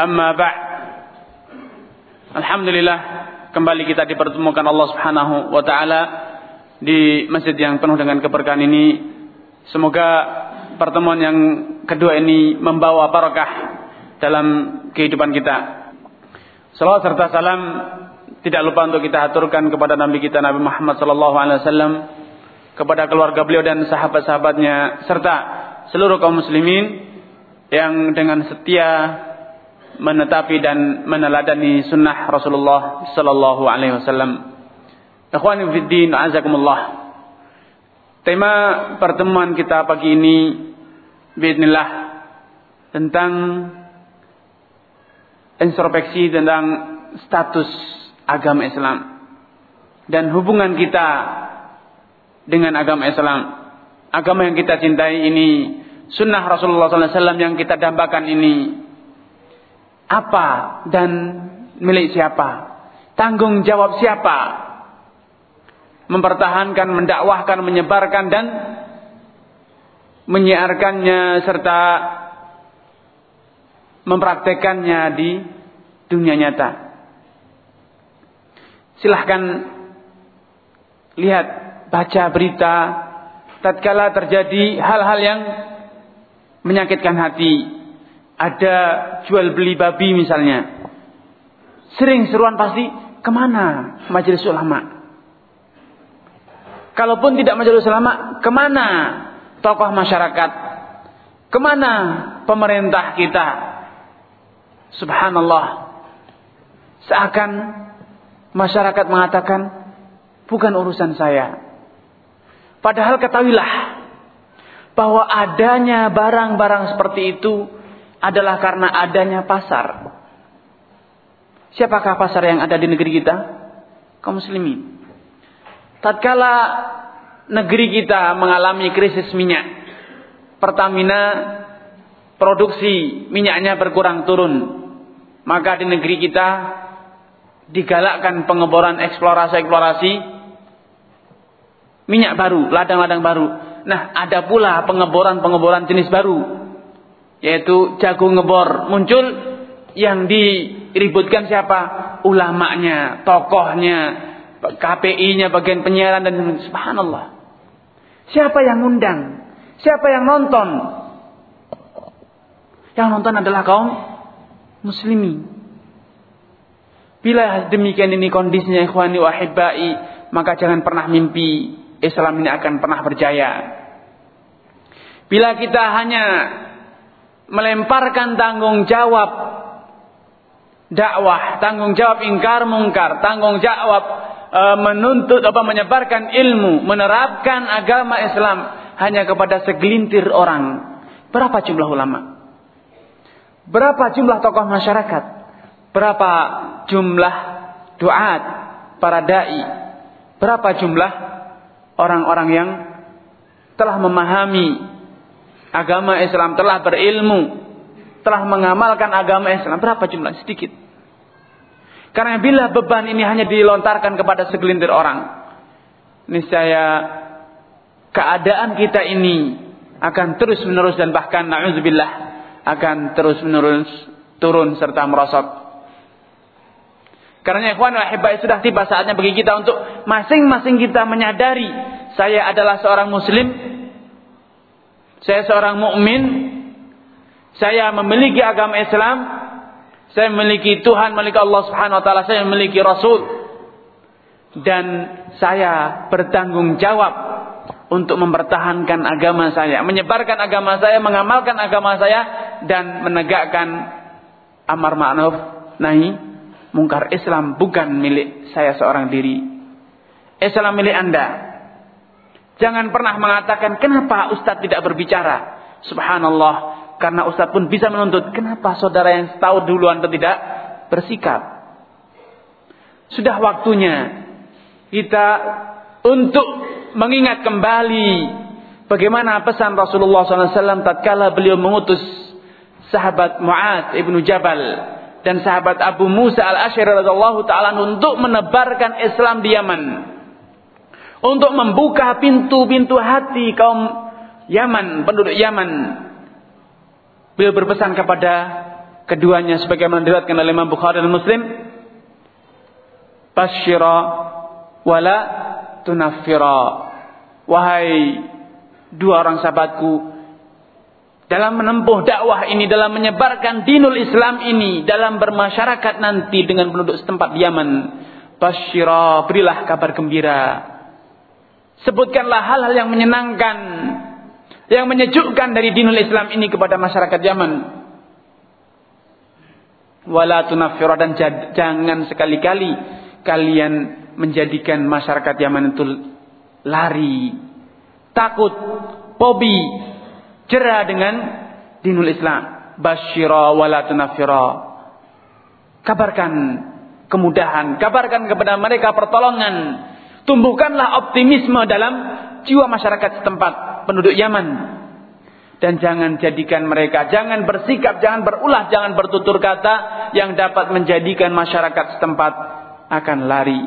Amma ba' Alhamdulillah kembali kita dipertemukan Allah Subhanahu wa taala di masjid yang penuh dengan keberkahan ini. Semoga pertemuan yang kedua ini membawa barakah dalam kehidupan kita. Salawat serta salam tidak lupa untuk kita aturkan kepada Nabi kita Nabi Muhammad wasallam, kepada keluarga beliau dan sahabat-sahabatnya serta seluruh kaum muslimin yang dengan setia menetapi dan meneladani sunnah Rasulullah sallallahu alaihi wasallam. Ikhwani fi din, azakumullah. Tema pertemuan kita pagi ini bismillah tentang introspeksi tentang status agama Islam dan hubungan kita dengan agama Islam. Agama yang kita cintai ini sunnah Rasulullah SAW yang kita dambakan ini apa dan milik siapa? Tanggung jawab siapa? Mempertahankan, mendakwahkan, menyebarkan dan menyiarkannya serta mempraktekannya di dunia nyata. Silahkan lihat, baca berita tatkala terjadi hal-hal yang menyakitkan hati, ada jual beli babi misalnya. Sering seruan pasti ke mana majelis ulama? Kalaupun tidak majelis ulama, ke mana tokoh masyarakat? Ke mana pemerintah kita? Subhanallah. Seakan masyarakat mengatakan, bukan urusan saya. Padahal ketahuilah bahwa adanya barang-barang seperti itu adalah karena adanya pasar. Siapakah pasar yang ada di negeri kita? Kaum muslimin. Tatkala negeri kita mengalami krisis minyak, Pertamina produksi minyaknya berkurang turun. Maka di negeri kita digalakkan pengeboran eksplorasi-eksplorasi minyak baru, ladang-ladang baru. Nah, ada pula pengeboran-pengeboran jenis baru yaitu jagung ngebor. Muncul yang diributkan siapa? Ulamanya tokohnya KPI-nya bagian penyiaran dan subhanallah. Siapa yang undang siapa yang nonton? Yang nonton adalah kaum muslimin. Bila demikian ini kondisinya ikhwani wahibai maka jangan pernah mimpi Islam ini akan pernah berjaya. Bila kita hanya melemparkan tanggung jawab dakwah, tanggung jawab ingkar mungkar, tanggung jawab e, menuntut apa menyebarkan ilmu, menerapkan agama Islam hanya kepada segelintir orang. Berapa jumlah ulama? Berapa jumlah tokoh masyarakat? Berapa jumlah duat, para dai? Berapa jumlah orang-orang yang telah memahami agama Islam, telah berilmu, telah mengamalkan agama Islam. Berapa jumlah? Sedikit. Karena bila beban ini hanya dilontarkan kepada segelintir orang, niscaya keadaan kita ini akan terus menerus dan bahkan na'udzubillah akan terus menerus turun serta merosot. Karena ikhwan wa sudah tiba saatnya bagi kita untuk masing-masing kita menyadari saya adalah seorang muslim saya seorang mukmin, saya memiliki agama Islam, saya memiliki Tuhan, memiliki Allah Subhanahu wa taala, saya memiliki rasul. Dan saya bertanggung jawab untuk mempertahankan agama saya, menyebarkan agama saya, mengamalkan agama saya dan menegakkan amar ma'ruf nahi mungkar. Islam bukan milik saya seorang diri. Islam milik Anda. Jangan pernah mengatakan kenapa Ustadz tidak berbicara. Subhanallah. Karena Ustadz pun bisa menuntut. Kenapa saudara yang tahu duluan atau tidak bersikap? Sudah waktunya kita untuk mengingat kembali bagaimana pesan Rasulullah SAW tatkala beliau mengutus sahabat Mu'ad ibnu Jabal dan sahabat Abu Musa al-Ashari radhiallahu taala untuk menebarkan Islam di Yaman. Untuk membuka pintu-pintu hati kaum Yaman, penduduk Yaman. Beliau berpesan kepada keduanya sebagaimana diriwayatkan oleh Imam Bukhari dan Muslim, "Basyira wala tunafira." Wahai dua orang sahabatku, dalam menempuh dakwah ini, dalam menyebarkan dinul Islam ini, dalam bermasyarakat nanti dengan penduduk setempat Yaman. Basyira, berilah kabar gembira. Sebutkanlah hal-hal yang menyenangkan, yang menyejukkan dari dinul Islam ini kepada masyarakat Yaman. Wala tunafira dan jangan sekali-kali kalian menjadikan masyarakat Yaman itu lari, takut, pobi, Cerah dengan dinul Islam. Basyira wala tunafira. Kabarkan kemudahan. Kabarkan kepada mereka pertolongan. Tumbuhkanlah optimisme dalam jiwa masyarakat setempat. Penduduk Yaman. Dan jangan jadikan mereka. Jangan bersikap, jangan berulah, jangan bertutur kata. Yang dapat menjadikan masyarakat setempat akan lari.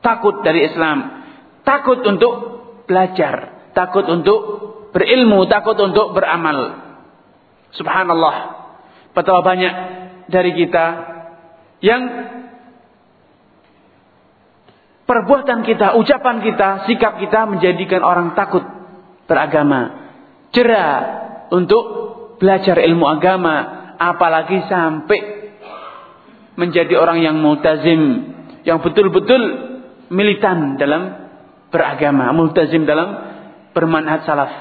Takut dari Islam. Takut untuk belajar. Takut untuk berilmu, takut untuk beramal. Subhanallah. Betapa banyak dari kita yang perbuatan kita, ucapan kita, sikap kita menjadikan orang takut beragama. Cerah untuk belajar ilmu agama, apalagi sampai menjadi orang yang multazim, yang betul-betul militan dalam beragama, multazim dalam bermanhaj salaf.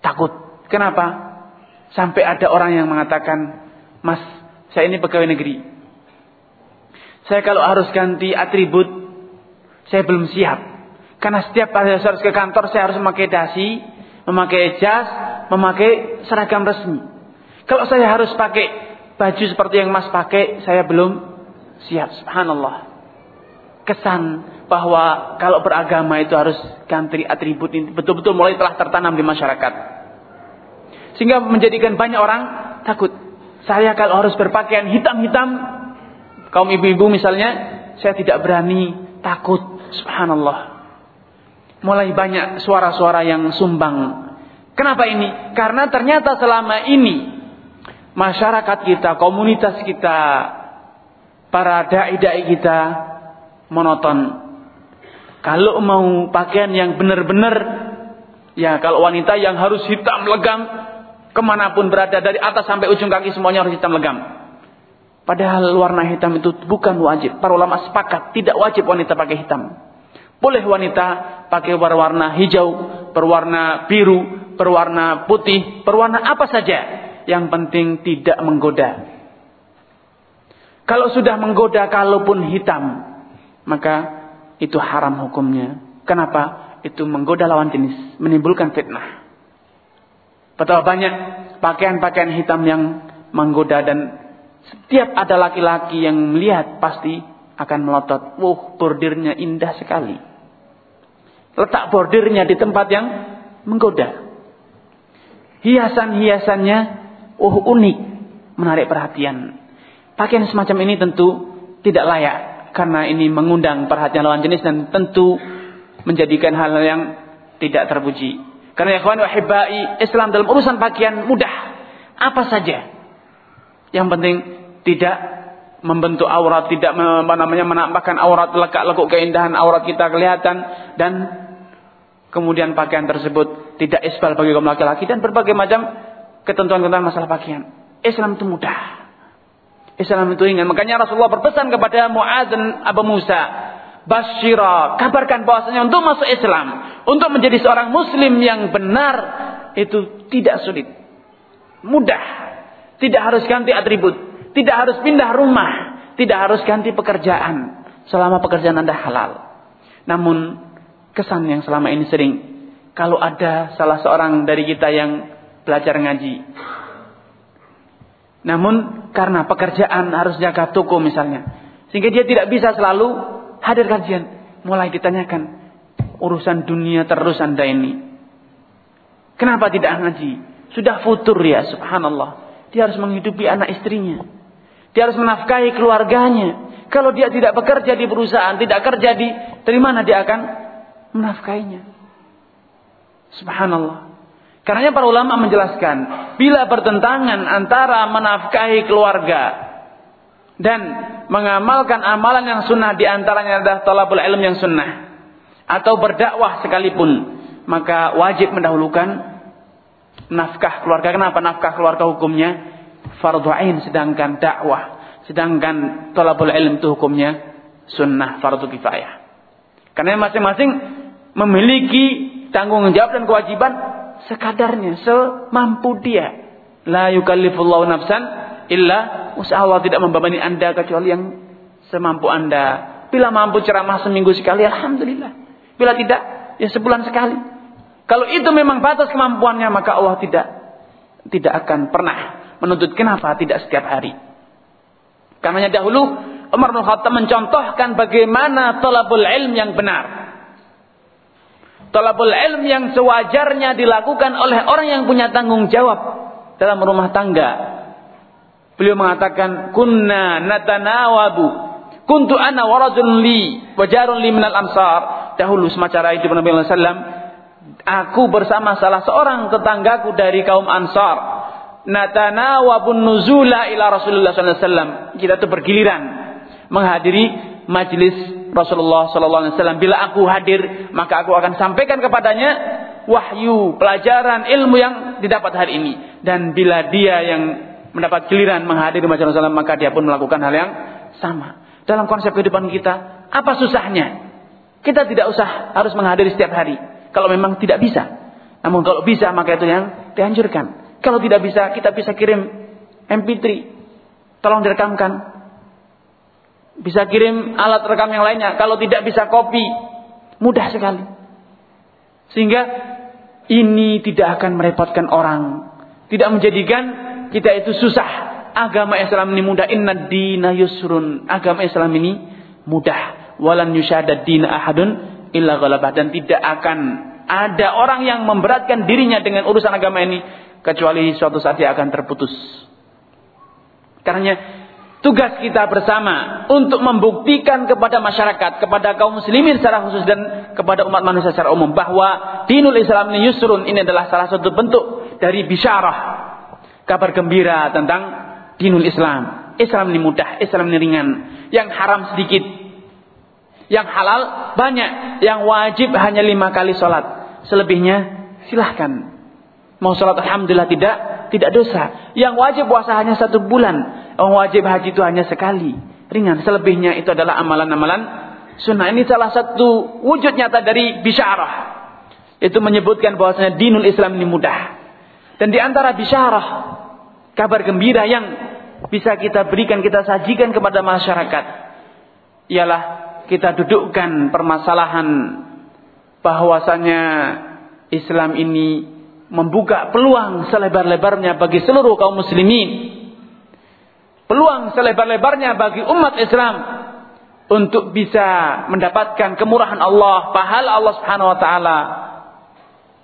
Takut. Kenapa? Sampai ada orang yang mengatakan, Mas, saya ini pegawai negeri. Saya kalau harus ganti atribut, saya belum siap. Karena setiap kali saya harus ke kantor, saya harus memakai dasi, memakai jas, memakai seragam resmi. Kalau saya harus pakai baju seperti yang Mas pakai, saya belum siap. Subhanallah. Kesan bahwa kalau beragama itu harus ganti atribut ini betul-betul mulai telah tertanam di masyarakat. Sehingga menjadikan banyak orang takut. Saya kalau harus berpakaian hitam-hitam, kaum ibu-ibu misalnya, saya tidak berani, takut. Subhanallah. Mulai banyak suara-suara yang sumbang. Kenapa ini? Karena ternyata selama ini masyarakat kita, komunitas kita, para dai-dai kita monoton kalau mau pakaian yang benar-benar, ya kalau wanita yang harus hitam legam, ke mana pun berada dari atas sampai ujung kaki semuanya harus hitam legam. Padahal warna hitam itu bukan wajib. Para ulama sepakat tidak wajib wanita pakai hitam. Boleh wanita pakai berwarna hijau, berwarna biru, berwarna putih, berwarna apa saja. Yang penting tidak menggoda. Kalau sudah menggoda, kalaupun hitam, maka itu haram hukumnya. Kenapa? Itu menggoda lawan jenis, menimbulkan fitnah. Betapa banyak pakaian-pakaian hitam yang menggoda dan setiap ada laki-laki yang melihat pasti akan melotot. Wuh, bordirnya indah sekali. Letak bordirnya di tempat yang menggoda. Hiasan-hiasannya, uh unik, menarik perhatian. Pakaian semacam ini tentu tidak layak karena ini mengundang perhatian lawan jenis dan tentu menjadikan hal yang tidak terpuji. Karena ya kawan wahibai Islam dalam urusan pakaian mudah. Apa saja. Yang penting tidak membentuk aurat, tidak apa namanya menampakkan aurat lekak-lekuk keindahan aurat kita kelihatan dan kemudian pakaian tersebut tidak isbal bagi kaum laki-laki dan berbagai macam ketentuan-ketentuan masalah pakaian. Islam itu mudah. Islam itu ringan. Makanya Rasulullah berpesan kepada Mu'adz dan Abu Musa. Basyira. Kabarkan bahwasanya untuk masuk Islam. Untuk menjadi seorang muslim yang benar. Itu tidak sulit. Mudah. Tidak harus ganti atribut. Tidak harus pindah rumah. Tidak harus ganti pekerjaan. Selama pekerjaan Anda halal. Namun kesan yang selama ini sering. Kalau ada salah seorang dari kita yang belajar ngaji. Namun karena pekerjaan harus jaga toko misalnya. Sehingga dia tidak bisa selalu hadir kajian. Mulai ditanyakan. Urusan dunia terus anda ini. Kenapa tidak ngaji? Sudah futur ya subhanallah. Dia harus menghidupi anak istrinya. Dia harus menafkahi keluarganya. Kalau dia tidak bekerja di perusahaan, tidak kerja di, dari mana dia akan menafkainya? Subhanallah. Karenanya para ulama menjelaskan, bila bertentangan antara menafkahi keluarga dan mengamalkan amalan yang sunnah di antaranya adalah talabul ilm yang sunnah atau berdakwah sekalipun, maka wajib mendahulukan nafkah keluarga. Kenapa nafkah keluarga hukumnya fardu ain sedangkan dakwah Sedangkan tolabul ilm itu hukumnya sunnah fardu kifayah. Karena masing-masing memiliki tanggung jawab dan kewajiban sekadarnya, semampu dia. La yukallifullahu nafsan illa usaha Allah tidak membebani anda kecuali yang semampu anda. Bila mampu ceramah seminggu sekali, Alhamdulillah. Bila tidak, ya sebulan sekali. Kalau itu memang batas kemampuannya, maka Allah tidak tidak akan pernah menuntut kenapa tidak setiap hari. Karenanya dahulu Umar bin Khattab mencontohkan bagaimana tolabul ilm yang benar. Tolabul ilm yang sewajarnya dilakukan oleh orang yang punya tanggung jawab dalam rumah tangga. Beliau mengatakan, Kunna natanawabu. Kuntu ana waradun li, wajarun li minal ansar. Dahulu semacam itu Nabi SAW. Aku bersama salah seorang tetanggaku dari kaum ansar natana wabun nuzula ila Rasulullah SAW. Kita tuh bergiliran menghadiri majlis Rasulullah SAW. Bila aku hadir, maka aku akan sampaikan kepadanya wahyu, pelajaran, ilmu yang didapat hari ini. Dan bila dia yang mendapat giliran menghadiri majlis Rasulullah, maka dia pun melakukan hal yang sama. Dalam konsep kehidupan kita, apa susahnya? Kita tidak usah harus menghadiri setiap hari. Kalau memang tidak bisa. Namun kalau bisa, maka itu yang dianjurkan. Kalau tidak bisa, kita bisa kirim MP3. Tolong direkamkan. Bisa kirim alat rekam yang lainnya. Kalau tidak bisa kopi. Mudah sekali. Sehingga ini tidak akan merepotkan orang. Tidak menjadikan kita itu susah. Agama Islam ini mudah. Inna dina yusrun. Agama Islam ini mudah. Walan yushadad dina ahadun illa ghalabah. Dan tidak akan ada orang yang memberatkan dirinya dengan urusan agama ini kecuali suatu saat dia akan terputus. Karena tugas kita bersama untuk membuktikan kepada masyarakat, kepada kaum muslimin secara khusus dan kepada umat manusia secara umum bahwa dinul Islam ini yusrun ini adalah salah satu bentuk dari bisyarah kabar gembira tentang dinul Islam. Islam ini mudah, Islam ini ringan, yang haram sedikit, yang halal banyak, yang wajib hanya lima kali sholat, selebihnya silahkan Mau sholat alhamdulillah tidak, tidak dosa. Yang wajib puasa hanya satu bulan. Yang wajib haji itu hanya sekali. Ringan. Selebihnya itu adalah amalan-amalan sunnah. Ini salah satu wujud nyata dari bisyarah. Itu menyebutkan bahwasanya dinul Islam ini mudah. Dan di antara bisyarah, kabar gembira yang bisa kita berikan, kita sajikan kepada masyarakat. Ialah kita dudukkan permasalahan bahwasanya Islam ini membuka peluang selebar-lebarnya bagi seluruh kaum muslimin. Peluang selebar-lebarnya bagi umat Islam untuk bisa mendapatkan kemurahan Allah, pahala Allah Subhanahu wa taala.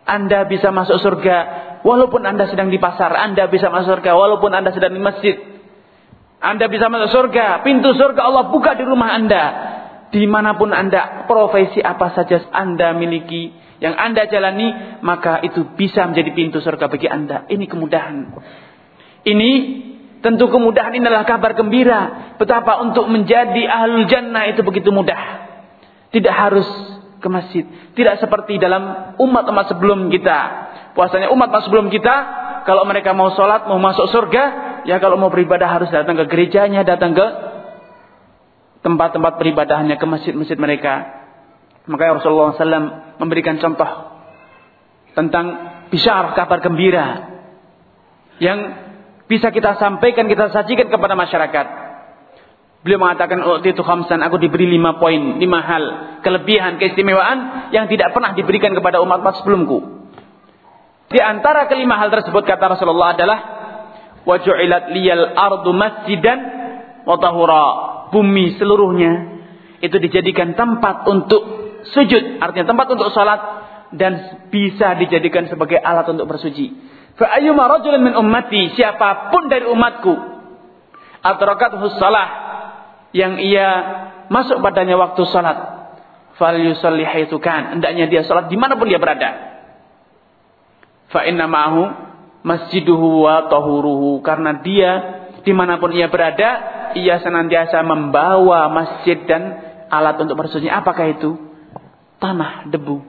Anda bisa masuk surga walaupun Anda sedang di pasar, Anda bisa masuk surga walaupun Anda sedang di masjid. Anda bisa masuk surga, pintu surga Allah buka di rumah Anda. Di mana pun Anda, profesi apa saja Anda miliki, yang Anda jalani, maka itu bisa menjadi pintu surga bagi Anda. Ini kemudahan. Ini tentu kemudahan ini adalah kabar gembira. Betapa untuk menjadi ahlul jannah itu begitu mudah. Tidak harus ke masjid. Tidak seperti dalam umat-umat sebelum kita. Puasanya umat-umat sebelum kita, kalau mereka mau sholat, mau masuk surga, ya kalau mau beribadah harus datang ke gerejanya, datang ke tempat-tempat peribadahannya, ke masjid-masjid mereka. Maka Rasulullah SAW memberikan contoh tentang bisyar kabar gembira yang bisa kita sampaikan, kita sajikan kepada masyarakat. Beliau mengatakan, oh itu khamsan, aku diberi lima poin, lima hal, kelebihan, keistimewaan yang tidak pernah diberikan kepada umat-umat sebelumku. Di antara kelima hal tersebut kata Rasulullah adalah wajulat liyal ardu masjidan wa tahura. Bumi seluruhnya itu dijadikan tempat untuk sujud, artinya tempat untuk salat dan bisa dijadikan sebagai alat untuk bersuci. Fa min ummati, siapa pun dari umatku atrakathu salah yang ia masuk padanya waktu salat, fal yusalli haitsu kan, hendaknya dia salat di mana pun dia berada. Fa inna ma'ahu masjiduhu wa tahuruhu karena dia di mana pun ia berada, ia senantiasa membawa masjid dan alat untuk bersuci. Apakah itu? Tanah, debu.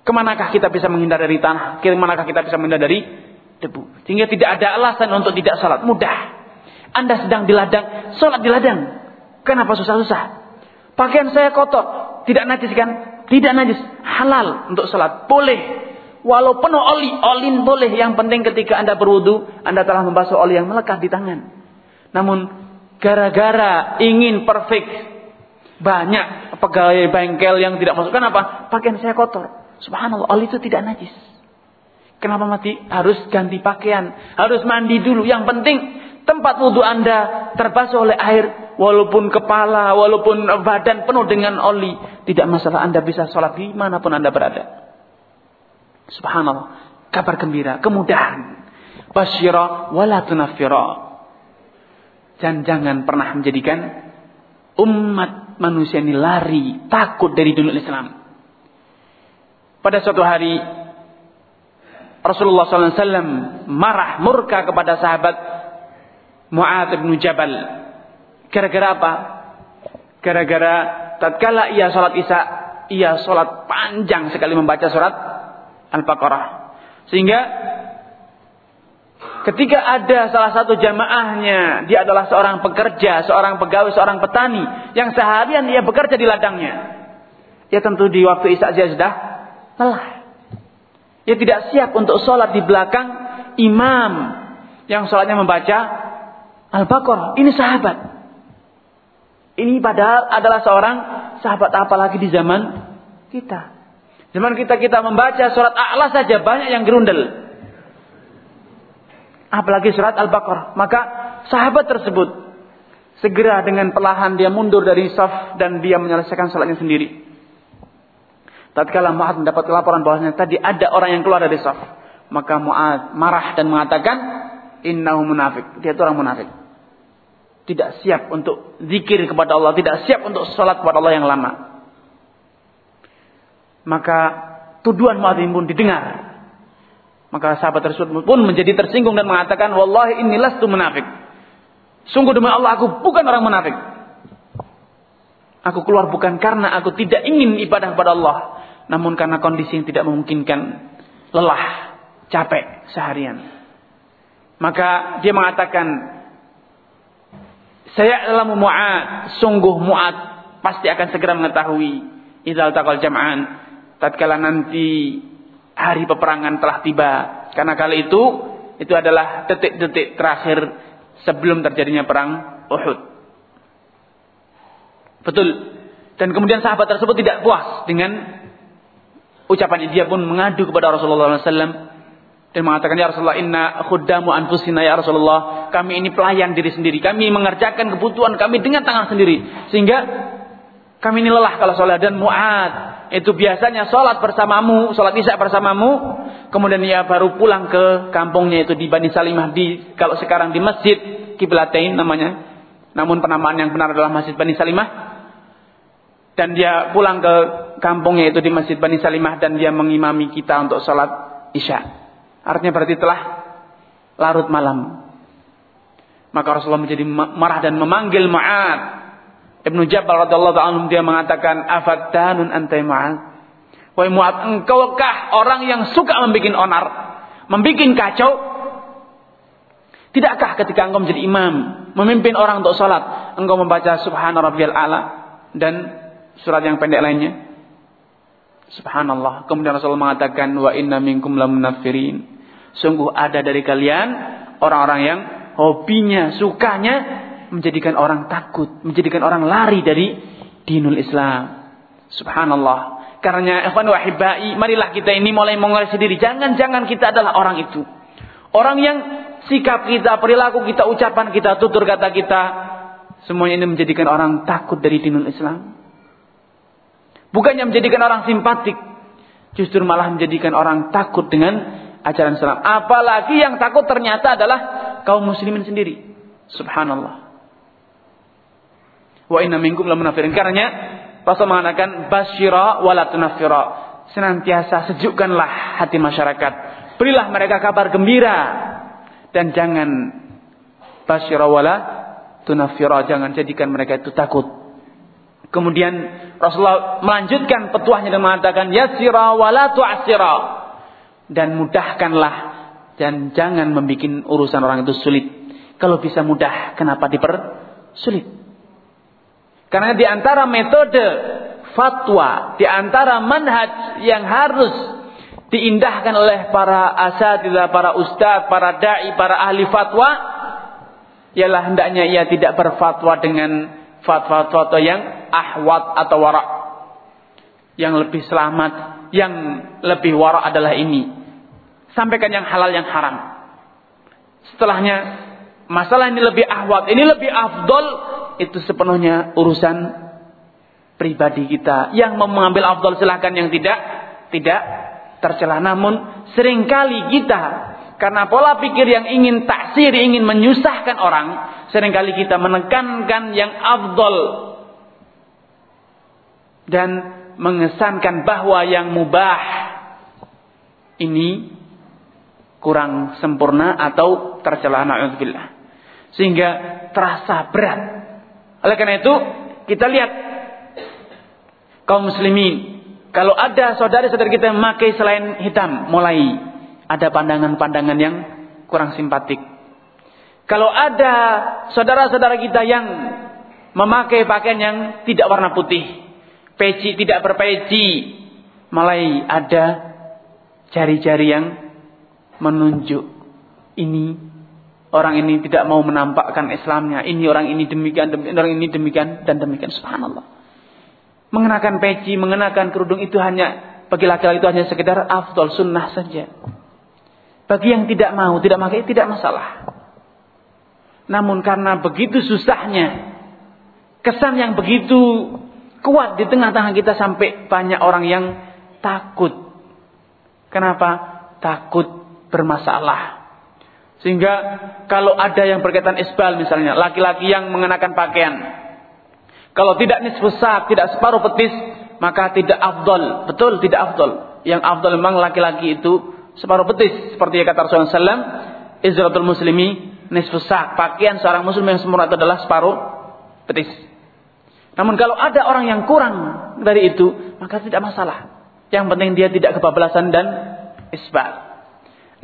Ke manakah kita bisa menghindar dari tanah? Ke manakah kita bisa menghindar dari debu? Sehingga tidak ada alasan untuk tidak salat. Mudah. Anda sedang di ladang, salat di ladang. Kenapa susah-susah? Pakaian saya kotor, tidak najis kan? Tidak najis, halal untuk salat. Boleh. Walaupun oli, olin boleh. Yang penting ketika Anda berwudu, Anda telah membasuh oli yang melekat di tangan. Namun gara-gara ingin perfect, banyak pegawai bengkel yang tidak masuk. Kenapa? Pakaian saya kotor. Subhanallah, oli itu tidak najis. Kenapa mati? Harus ganti pakaian, harus mandi dulu. Yang penting tempat wudhu Anda terbasuh oleh air, walaupun kepala, walaupun badan penuh dengan oli, tidak masalah Anda bisa sholat di mana pun Anda berada. Subhanallah. Kabar gembira, kemudahan. Basyira wala tunafira. Dan jangan pernah menjadikan umat manusia ini lari, takut dari dunia Islam. Pada suatu hari Rasulullah SAW marah murka kepada sahabat Mu'ad bin Jabal. Gara-gara apa? Gara-gara tatkala ia sholat isya, ia sholat panjang sekali membaca surat Al-Baqarah. Sehingga ketika ada salah satu jamaahnya, dia adalah seorang pekerja, seorang pegawai, seorang petani yang seharian dia bekerja di ladangnya. Ya tentu di waktu Isya dia sudah lelah. Dia tidak siap untuk sholat di belakang imam yang sholatnya membaca Al-Baqarah. Ini sahabat. Ini padahal adalah seorang sahabat apalagi di zaman kita. Zaman kita kita membaca surat A'la saja banyak yang gerundel. Apalagi surat Al-Baqarah. Maka sahabat tersebut segera dengan perlahan dia mundur dari saf dan dia menyelesaikan salatnya sendiri. Tatkala Mu'ad mendapat laporan bahwasanya tadi ada orang yang keluar dari saf, maka Mu'ad marah dan mengatakan, "Innahu munafik." Dia itu orang munafik. Tidak siap untuk zikir kepada Allah, tidak siap untuk salat kepada Allah yang lama. Maka tuduhan Muadzin pun didengar. Maka sahabat tersebut pun menjadi tersinggung dan mengatakan, Wallahi inilah tu munafik. Sungguh demi Allah aku bukan orang munafik. Aku keluar bukan karena aku tidak ingin ibadah kepada Allah. Namun karena kondisi yang tidak memungkinkan. Lelah, capek seharian. Maka dia mengatakan, saya adalah Mu'ad. Sungguh Mu'ad pasti akan segera mengetahui. Idal takal jam'an tatkala nanti hari peperangan telah tiba. Karena kali itu itu adalah detik-detik terakhir sebelum terjadinya perang Uhud. Betul. Dan kemudian sahabat tersebut tidak puas dengan ucapan dia pun mengadu kepada Rasulullah SAW dan mengatakan ya Rasulullah inna khuddamu anfusina ya Rasulullah kami ini pelayan diri sendiri kami mengerjakan kebutuhan kami dengan tangan sendiri sehingga kami ini lelah kalau sholat dan muat itu biasanya sholat bersamamu, sholat isya bersamamu, kemudian ia baru pulang ke kampungnya itu di Bani Salimah di kalau sekarang di masjid Kiblatain namanya. Namun penamaan yang benar adalah Masjid Bani Salimah. Dan dia pulang ke kampungnya itu di Masjid Bani Salimah dan dia mengimami kita untuk sholat isya. Artinya berarti telah larut malam. Maka Rasulullah menjadi marah dan memanggil Ma'ad Ibnu Jabal radhiyallahu taala dia mengatakan afattanun antai Mu'ad. Wahai Mu'ad, engkaukah orang yang suka membuat onar, membuat kacau? Tidakkah ketika engkau menjadi imam, memimpin orang untuk salat, engkau membaca subhana rabbiyal ala dan surat yang pendek lainnya? Subhanallah. Kemudian Rasulullah mengatakan wa inna minkum lamunafirin. Sungguh ada dari kalian orang-orang yang hobinya, sukanya menjadikan orang takut, menjadikan orang lari dari dinul Islam. Subhanallah. Karena ikhwan wahibai, marilah kita ini mulai mengoreksi diri. Jangan-jangan kita adalah orang itu. Orang yang sikap kita, perilaku kita, ucapan kita, tutur kata kita, semuanya ini menjadikan orang takut dari dinul Islam. Bukannya menjadikan orang simpatik, justru malah menjadikan orang takut dengan ajaran Islam. Apalagi yang takut ternyata adalah kaum muslimin sendiri. Subhanallah. Wa inna minkum la munafirin. Karena Rasul mengatakan basyira wala tunafira. Senantiasa sejukkanlah hati masyarakat. Berilah mereka kabar gembira dan jangan basyira wala tunafira. Jangan jadikan mereka itu takut. Kemudian Rasulullah melanjutkan petuahnya dan mengatakan yasira wala tu'asira dan mudahkanlah dan jangan membuat urusan orang itu sulit. Kalau bisa mudah, kenapa dipersulit? Karena di antara metode fatwa, di antara manhaj yang harus diindahkan oleh para asatidzah, para ustadz, para dai, para ahli fatwa, ialah hendaknya ia tidak berfatwa dengan fatwa-fatwa yang ahwat atau warak. Yang lebih selamat, yang lebih warak adalah ini. Sampaikan yang halal yang haram. Setelahnya, masalah ini lebih ahwat, ini lebih afdol, itu sepenuhnya urusan pribadi kita. Yang mengambil afdol silahkan, yang tidak, tidak tercela. Namun, sering kali kita karena pola pikir yang ingin taksir, ingin menyusahkan orang, sering kali kita menekankan yang afdol dan mengesankan bahwa yang mubah ini kurang sempurna atau tercela naudzubillah. Sehingga terasa berat. Oleh karena itu, kita lihat kaum muslimin kalau ada saudara-saudara kita yang memakai selain hitam, mulai ada pandangan-pandangan yang kurang simpatik. Kalau ada saudara-saudara kita yang memakai pakaian yang tidak warna putih, peci tidak berpeci, mulai ada jari-jari yang menunjuk ini orang ini tidak mau menampakkan Islamnya, ini orang ini demikian, demikian orang ini demikian dan demikian. Subhanallah. Mengenakan peci, mengenakan kerudung itu hanya bagi laki-laki itu hanya sekedar afdol sunnah saja. Bagi yang tidak mau, tidak pakai, tidak masalah. Namun karena begitu susahnya, kesan yang begitu kuat di tengah-tengah kita sampai banyak orang yang takut. Kenapa? Takut bermasalah. Sehingga kalau ada yang berkaitan isbal misalnya, laki-laki yang mengenakan pakaian. Kalau tidak nisfusak, tidak separuh petis, maka tidak afdol. Betul, tidak afdol. Yang afdol memang laki-laki itu separuh betis seperti yang kata Rasulullah SAW izratul muslimi nisfu pakaian seorang muslim yang sempurna itu adalah separuh betis namun kalau ada orang yang kurang dari itu maka tidak masalah yang penting dia tidak kebablasan dan isbal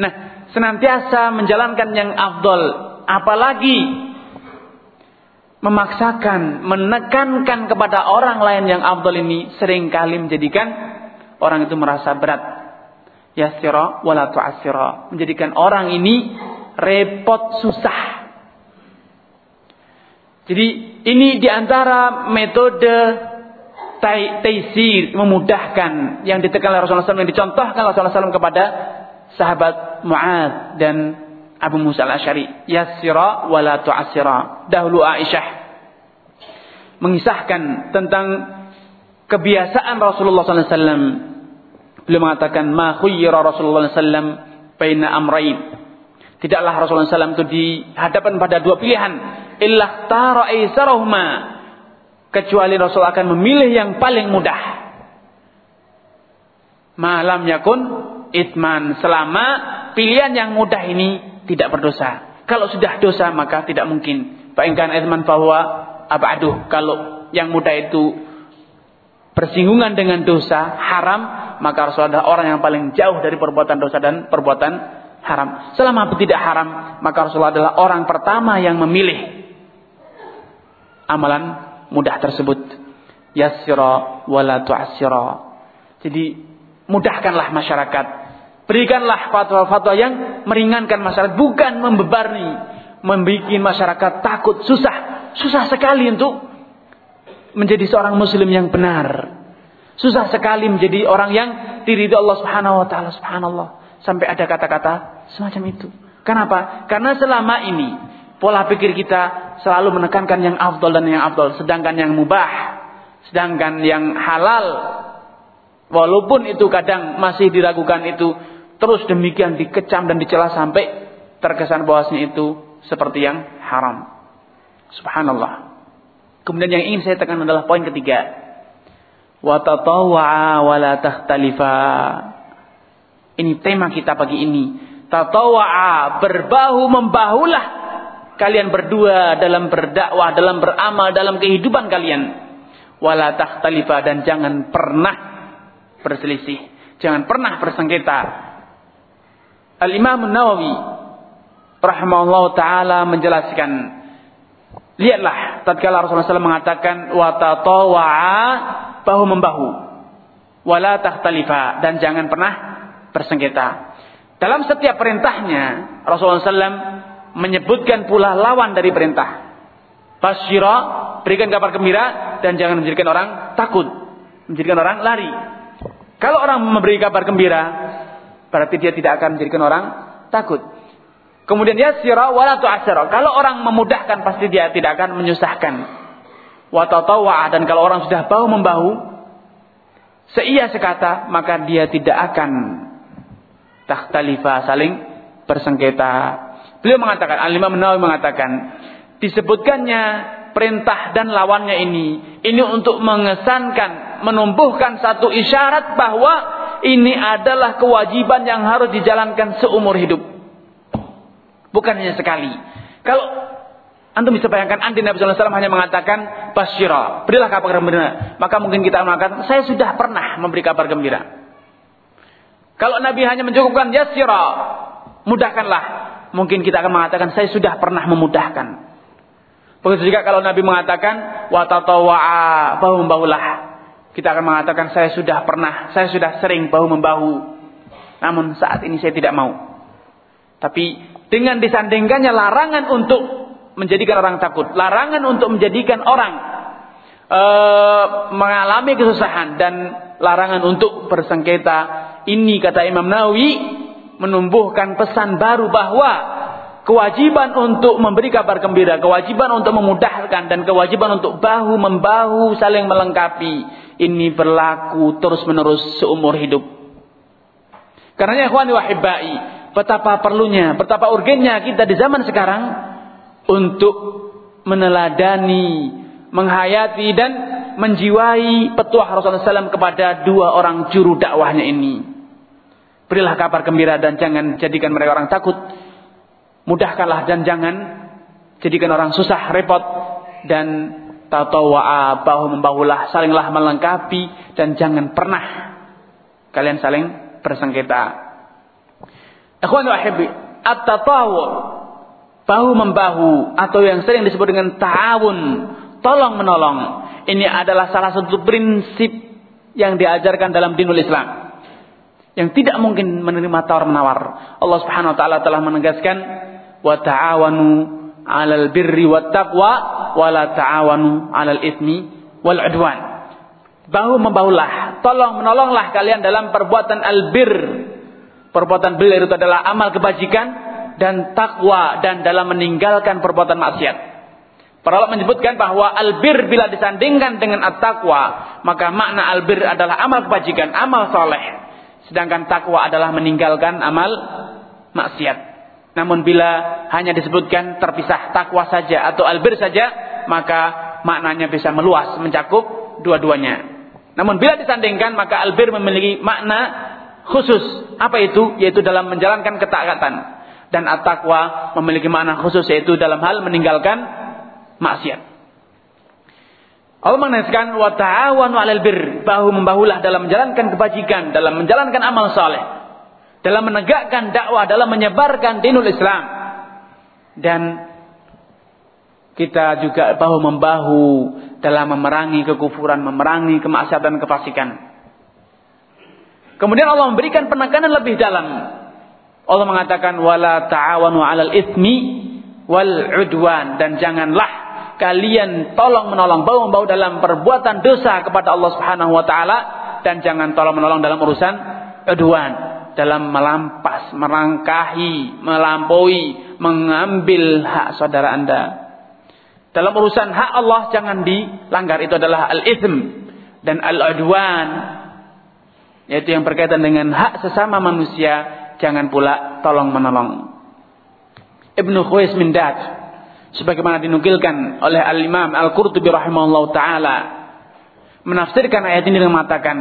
nah senantiasa menjalankan yang afdol apalagi memaksakan menekankan kepada orang lain yang afdol ini sering kali menjadikan orang itu merasa berat yasira wala tu'assira. Menjadikan orang ini repot susah. Jadi ini di antara metode taisir memudahkan yang ditekan oleh Rasulullah SAW yang dicontohkan Rasulullah SAW kepada sahabat Mu'ad dan Abu Musa al-Ashari. Yasira wala tu'assira. Dahulu Aisyah mengisahkan tentang kebiasaan Rasulullah SAW Beliau mengatakan ma khuyyira Rasulullah sallam baina amrain. Tidaklah Rasulullah SAW itu dihadapan pada dua pilihan. Illa tara aisarahuma. Kecuali Rasul akan memilih yang paling mudah. Malam yakun itman. Selama pilihan yang mudah ini tidak berdosa. Kalau sudah dosa maka tidak mungkin. Bayangkan itman bahwa abaduh. Kalau yang mudah itu bersinggungan dengan dosa haram maka Rasul adalah orang yang paling jauh dari perbuatan dosa dan perbuatan haram. Selama tidak haram, maka Rasulullah adalah orang pertama yang memilih amalan mudah tersebut. Yassira wala tu'assira. Jadi mudahkanlah masyarakat. Berikanlah fatwa-fatwa yang meringankan masyarakat, bukan membebani, membuat masyarakat takut, susah. Susah sekali untuk menjadi seorang muslim yang benar. Susah sekali menjadi orang yang diridhoi Allah Subhanahu wa taala, subhanallah. Sampai ada kata-kata semacam itu. Kenapa? Karena selama ini pola pikir kita selalu menekankan yang afdol dan yang afdol, sedangkan yang mubah, sedangkan yang halal walaupun itu kadang masih diragukan itu terus demikian dikecam dan dicela sampai terkesan bahwasanya itu seperti yang haram. Subhanallah. Kemudian yang ingin saya tekan adalah poin ketiga wa tatawwa'a wa la. Ini tema kita pagi ini. Tatawwa'a, berbahu membahulah kalian berdua dalam berdakwah, dalam beramal, dalam kehidupan kalian. Wala takhtalifa dan jangan pernah berselisih. Jangan pernah bersengketa. Al-Imam Nawawi rahimahullah taala menjelaskan lihatlah tatkala Rasulullah SAW mengatakan wa tatawwa'a bahu membahu. Wala takhtalifa dan jangan pernah bersengketa. Dalam setiap perintahnya Rasulullah SAW menyebutkan pula lawan dari perintah. Basyira, berikan kabar gembira dan jangan menjadikan orang takut, menjadikan orang lari. Kalau orang memberi kabar gembira, berarti dia tidak akan menjadikan orang takut. Kemudian ya sira wala tu'asyira. Kalau orang memudahkan pasti dia tidak akan menyusahkan watatawwa dan kalau orang sudah bahu membahu seia sekata maka dia tidak akan takhtalifa saling bersengketa. Beliau mengatakan, Al-Imam Nawawi mengatakan, disebutkannya perintah dan lawannya ini, ini untuk mengesankan, menumbuhkan satu isyarat bahwa ini adalah kewajiban yang harus dijalankan seumur hidup. Bukan hanya sekali. Kalau Antum bisa bayangkan anti Nabi SAW hanya mengatakan basyira, berilah kabar gembira. Maka mungkin kita mengatakan, saya sudah pernah memberi kabar gembira. Kalau Nabi hanya mencukupkan yasyira, mudahkanlah. Mungkin kita akan mengatakan, saya sudah pernah memudahkan. Begitu juga kalau Nabi mengatakan, watatawa'a, bahu membahulah. Kita akan mengatakan, saya sudah pernah, saya sudah sering bahu membahu. Namun saat ini saya tidak mau. Tapi dengan disandingkannya larangan untuk menjadikan orang takut, larangan untuk menjadikan orang e, mengalami kesusahan dan larangan untuk bersengketa. Ini kata Imam Nawawi menumbuhkan pesan baru bahwa kewajiban untuk memberi kabar gembira, kewajiban untuk memudahkan dan kewajiban untuk bahu membahu saling melengkapi ini berlaku terus-menerus seumur hidup. Karena ikhwani wahibai, betapa perlunya, betapa urgennya kita di zaman sekarang untuk meneladani, menghayati dan menjiwai petuah Rasulullah SAW kepada dua orang juru dakwahnya ini. Berilah kabar gembira dan jangan jadikan mereka orang takut. Mudahkanlah dan jangan jadikan orang susah, repot dan tatawa'a bahu membahulah, salinglah melengkapi dan jangan pernah kalian saling bersengketa. Ikhwan wa at-tatawu bahu membahu atau yang sering disebut dengan ta'awun, tolong menolong. Ini adalah salah satu prinsip yang diajarkan dalam dinul Islam. Yang tidak mungkin menerima tawar menawar. Allah Subhanahu wa taala telah menegaskan wa ta'awanu 'alal birri wat taqwa wa la ta'awanu 'alal itsmi wal 'udwan. Bahu membahulah, tolong menolonglah kalian dalam perbuatan albir. Perbuatan bir itu adalah amal kebajikan dan takwa dan dalam meninggalkan perbuatan maksiat. Para ulama menyebutkan bahwa albir bila disandingkan dengan at-taqwa, maka makna albir adalah amal kebajikan, amal soleh. Sedangkan takwa adalah meninggalkan amal maksiat. Namun bila hanya disebutkan terpisah takwa saja atau albir saja, maka maknanya bisa meluas, mencakup dua-duanya. Namun bila disandingkan, maka albir memiliki makna khusus. Apa itu? Yaitu dalam menjalankan ketaatan dan at-taqwa memiliki makna khusus yaitu dalam hal meninggalkan maksiat. Allah menjelaskan wa ta'awanu 'alal bir, bahu membahulah dalam menjalankan kebajikan, dalam menjalankan amal saleh, dalam menegakkan dakwah, dalam menyebarkan dinul Islam. Dan kita juga bahu membahu dalam memerangi kekufuran, memerangi kemaksiatan, kefasikan. Kemudian Allah memberikan penekanan lebih dalam Allah mengatakan wala ta'awanu 'alal itsmi wal 'udwan dan janganlah kalian tolong menolong bau bau dalam perbuatan dosa kepada Allah Subhanahu wa taala dan jangan tolong menolong dalam urusan aduan, dalam melampas, merangkahi, melampaui, mengambil hak saudara Anda. Dalam urusan hak Allah jangan dilanggar itu adalah al-ithm dan al-adwan yaitu yang berkaitan dengan hak sesama manusia jangan pula tolong menolong. Ibnu Khuwais Mindat sebagaimana dinukilkan oleh Al-Imam Al-Qurtubi rahimahullah taala menafsirkan ayat ini dengan mengatakan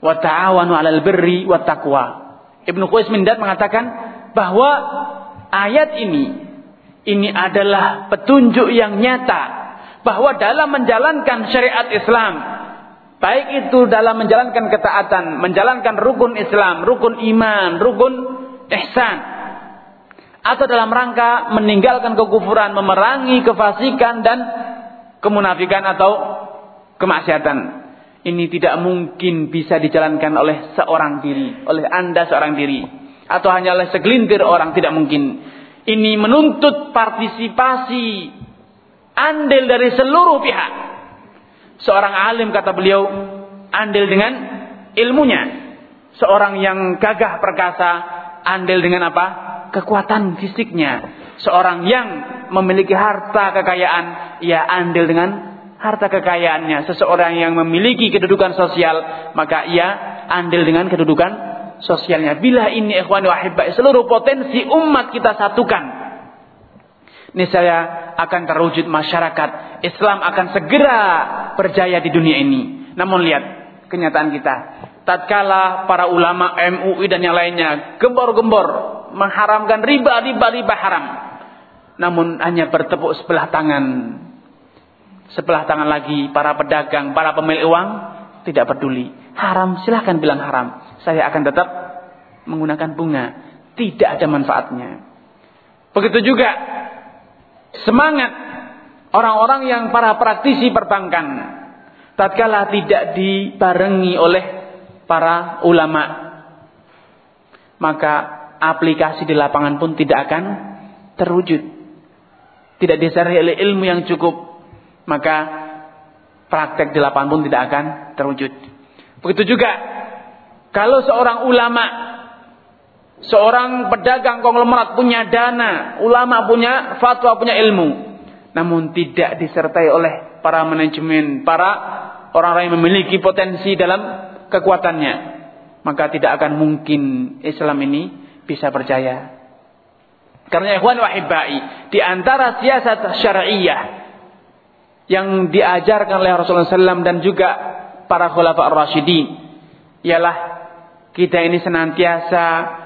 wa ta'awanu 'alal birri wat taqwa. Ibnu Qais Mindat mengatakan bahwa ayat ini ini adalah petunjuk yang nyata bahwa dalam menjalankan syariat Islam baik itu dalam menjalankan ketaatan, menjalankan rukun Islam, rukun iman, rukun ihsan atau dalam rangka meninggalkan kekufuran, memerangi kefasikan dan kemunafikan atau kemaksiatan. Ini tidak mungkin bisa dijalankan oleh seorang diri, oleh Anda seorang diri atau hanya oleh segelintir orang tidak mungkin. Ini menuntut partisipasi andil dari seluruh pihak. Seorang alim kata beliau andil dengan ilmunya. Seorang yang gagah perkasa andil dengan apa? kekuatan fisiknya. Seorang yang memiliki harta kekayaan, ia andil dengan harta kekayaannya. Seseorang yang memiliki kedudukan sosial, maka ia andil dengan kedudukan sosialnya. Bila ini ikhwan wahibah, seluruh potensi umat kita satukan. Ini saya akan terwujud masyarakat. Islam akan segera berjaya di dunia ini. Namun lihat kenyataan kita. Tatkala para ulama MUI dan yang lainnya gembor-gembor mengharamkan riba, riba, riba haram. Namun hanya bertepuk sebelah tangan. Sebelah tangan lagi para pedagang, para pemilik uang tidak peduli. Haram silahkan bilang haram. Saya akan tetap menggunakan bunga. Tidak ada manfaatnya. Begitu juga semangat orang-orang yang para praktisi perbankan tatkala tidak dibarengi oleh para ulama maka aplikasi di lapangan pun tidak akan terwujud. Tidak disertai oleh ilmu yang cukup, maka praktek di lapangan pun tidak akan terwujud. Begitu juga kalau seorang ulama, seorang pedagang konglomerat punya dana, ulama punya fatwa, punya ilmu, namun tidak disertai oleh para manajemen, para orang-orang yang memiliki potensi dalam kekuatannya, maka tidak akan mungkin Islam ini bisa percaya. Karena ikhwan wahibai, di antara siasat syariah yang diajarkan oleh Rasulullah SAW dan juga para khulafa ar-rasyidin ialah kita ini senantiasa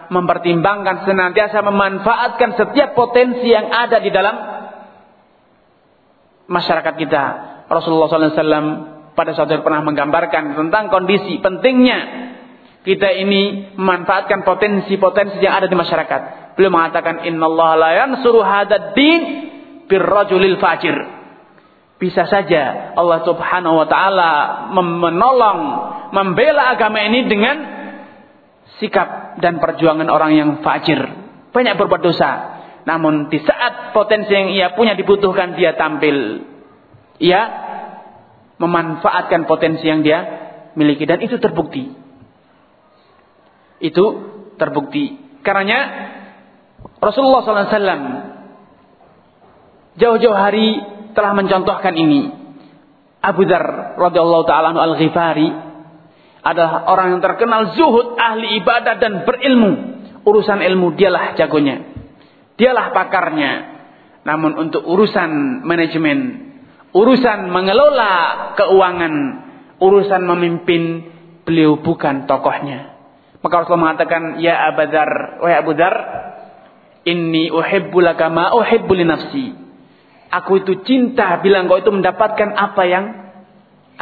mempertimbangkan, senantiasa memanfaatkan setiap potensi yang ada di dalam masyarakat kita. Rasulullah SAW pada saat itu pernah menggambarkan tentang kondisi pentingnya kita ini memanfaatkan potensi-potensi yang ada di masyarakat. Beliau mengatakan innallaha la yansuru hadzal din birrajulil fajir. Bisa saja Allah Subhanahu wa taala menolong, membela agama ini dengan sikap dan perjuangan orang yang fajir. Banyak berbuat dosa. Namun di saat potensi yang ia punya dibutuhkan dia tampil. Ia memanfaatkan potensi yang dia miliki dan itu terbukti. Itu terbukti. Karenanya Rasulullah SAW jauh-jauh hari telah mencontohkan ini. Abu Dhar radhiyallahu taala al-Ghifari adalah orang yang terkenal zuhud, ahli ibadah dan berilmu. Urusan ilmu dialah jagonya. Dialah pakarnya. Namun untuk urusan manajemen, urusan mengelola keuangan, urusan memimpin, beliau bukan tokohnya. Maka Rasulullah mengatakan, Ya Abu Dhar, wahai Abu Dhar, Inni uhibbu laka ma uhibbu li nafsi. Aku itu cinta bila engkau itu mendapatkan apa yang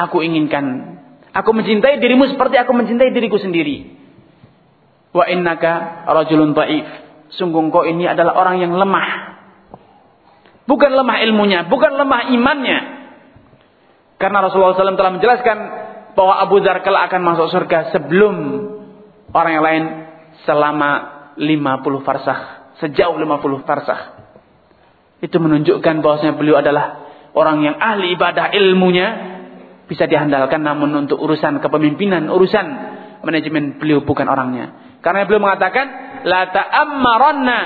aku inginkan. Aku mencintai dirimu seperti aku mencintai diriku sendiri. Wa innaka rajulun ta'if. Sungguh engkau ini adalah orang yang lemah. Bukan lemah ilmunya, bukan lemah imannya. Karena Rasulullah SAW telah menjelaskan bahwa Abu kelak akan masuk surga sebelum orang yang lain selama 50 farsah, sejauh 50 farsah. Itu menunjukkan bahwasanya beliau adalah orang yang ahli ibadah ilmunya bisa diandalkan namun untuk urusan kepemimpinan, urusan manajemen beliau bukan orangnya. Karena beliau mengatakan la ta'ammaranna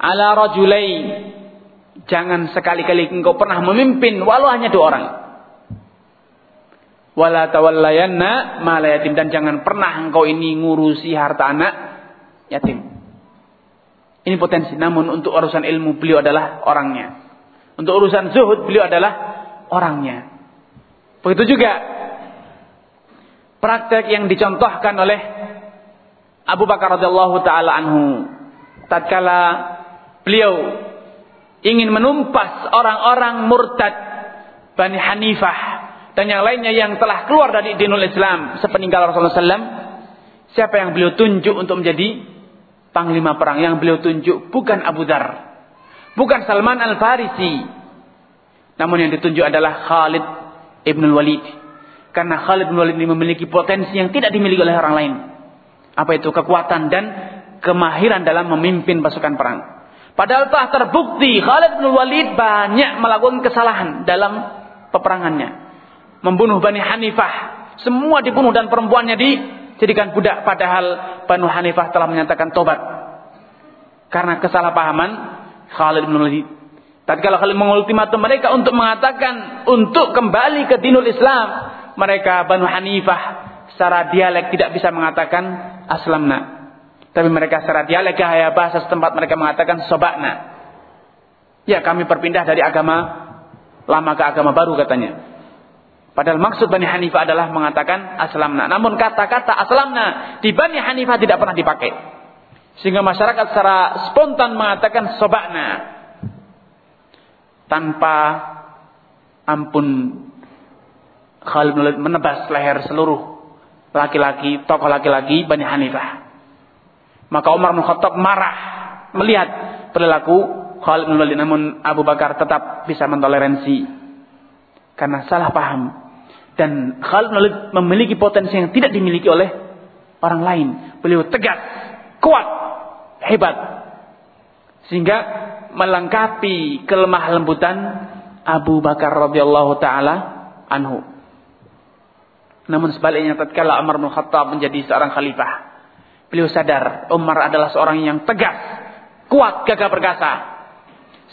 ala rajulai jangan sekali-kali engkau pernah memimpin walau hanya dua orang. Wala tawallayanna mala yatim dan jangan pernah engkau ini ngurusi harta anak yatim. Ini potensi. Namun untuk urusan ilmu beliau adalah orangnya. Untuk urusan zuhud beliau adalah orangnya. Begitu juga praktek yang dicontohkan oleh Abu Bakar radhiyallahu taala anhu tatkala beliau ingin menumpas orang-orang murtad Bani Hanifah dan yang lainnya yang telah keluar dari dinul Islam sepeninggal Rasulullah SAW siapa yang beliau tunjuk untuk menjadi panglima perang yang beliau tunjuk bukan Abu Dar, bukan Salman Al Farisi, namun yang ditunjuk adalah Khalid ibn Walid. Karena Khalid ibn Walid ini memiliki potensi yang tidak dimiliki oleh orang lain. Apa itu kekuatan dan kemahiran dalam memimpin pasukan perang. Padahal telah terbukti Khalid bin Walid banyak melakukan kesalahan dalam peperangannya. Membunuh Bani Hanifah. Semua dibunuh dan perempuannya di jadikan budak padahal Banu Hanifah telah menyatakan tobat karena kesalahpahaman Khalid bin Walid. Tatkala Khalid mengultimatum mereka untuk mengatakan untuk kembali ke dinul Islam, mereka Banu Hanifah secara dialek tidak bisa mengatakan aslamna. Tapi mereka secara dialek gaya bahasa setempat mereka mengatakan sobakna. Ya kami berpindah dari agama lama ke agama baru katanya. Padahal maksud Bani Hanifah adalah mengatakan aslamna. Namun kata-kata aslamna di Bani Hanifah tidak pernah dipakai. Sehingga masyarakat secara spontan mengatakan sobakna. Tanpa ampun Khalid menebas leher seluruh laki-laki, tokoh laki-laki Bani Hanifah. Maka Umar bin marah melihat perilaku Khalid bin namun Abu Bakar tetap bisa mentoleransi karena salah paham dan Khalid memiliki potensi yang tidak dimiliki oleh orang lain. Beliau tegas, kuat, hebat. Sehingga melengkapi kelemah lembutan Abu Bakar radhiyallahu taala anhu. Namun sebaliknya tatkala Umar bin Khattab menjadi seorang khalifah, beliau sadar Umar adalah seorang yang tegas, kuat, gagah perkasa.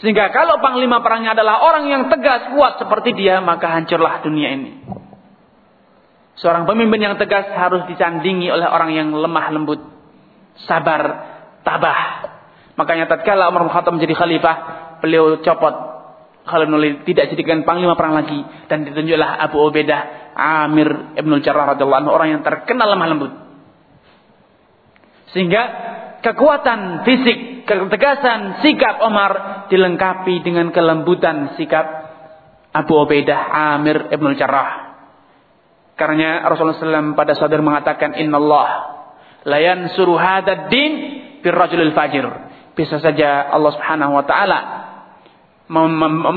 Sehingga kalau panglima perangnya adalah orang yang tegas, kuat seperti dia, maka hancurlah dunia ini. Seorang pemimpin yang tegas harus disandingi oleh orang yang lemah lembut, sabar, tabah. Makanya tatkala Umar bin Khattab menjadi khalifah, beliau copot Khalid bin tidak jadikan panglima perang lagi dan ditunjuklah Abu Ubaidah Amir Ibn Jarrah radhiyallahu anhu orang yang terkenal lemah lembut. Sehingga kekuatan fisik, ketegasan sikap Umar dilengkapi dengan kelembutan sikap Abu Ubaidah Amir Ibn Jarrah. Karena Rasulullah SAW pada sadar mengatakan Inna Allah layan suruh hadad din birrajulil fajir. Bisa saja Allah Subhanahu wa taala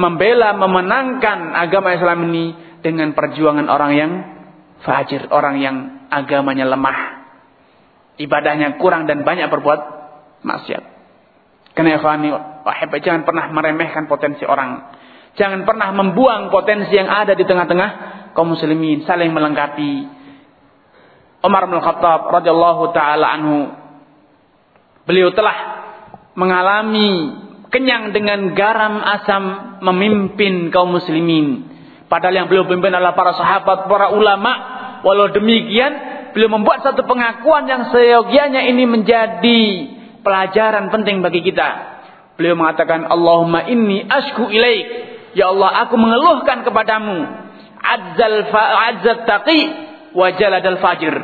membela memenangkan agama Islam ini dengan perjuangan orang yang fajir, orang yang agamanya lemah. Ibadahnya kurang dan banyak berbuat maksiat. Karena ikhwani, wahai jangan pernah meremehkan potensi orang. Jangan pernah membuang potensi yang ada di tengah-tengah kaum muslimin saling melengkapi. Umar bin Khattab radhiyallahu taala anhu beliau telah mengalami kenyang dengan garam asam memimpin kaum muslimin. Padahal yang beliau pimpin adalah para sahabat, para ulama. Walau demikian, beliau membuat satu pengakuan yang seyogianya ini menjadi pelajaran penting bagi kita. Beliau mengatakan, Allahumma inni ashku ilaik. Ya Allah, aku mengeluhkan kepadamu azzal azzat taqi wa jaladal fajir.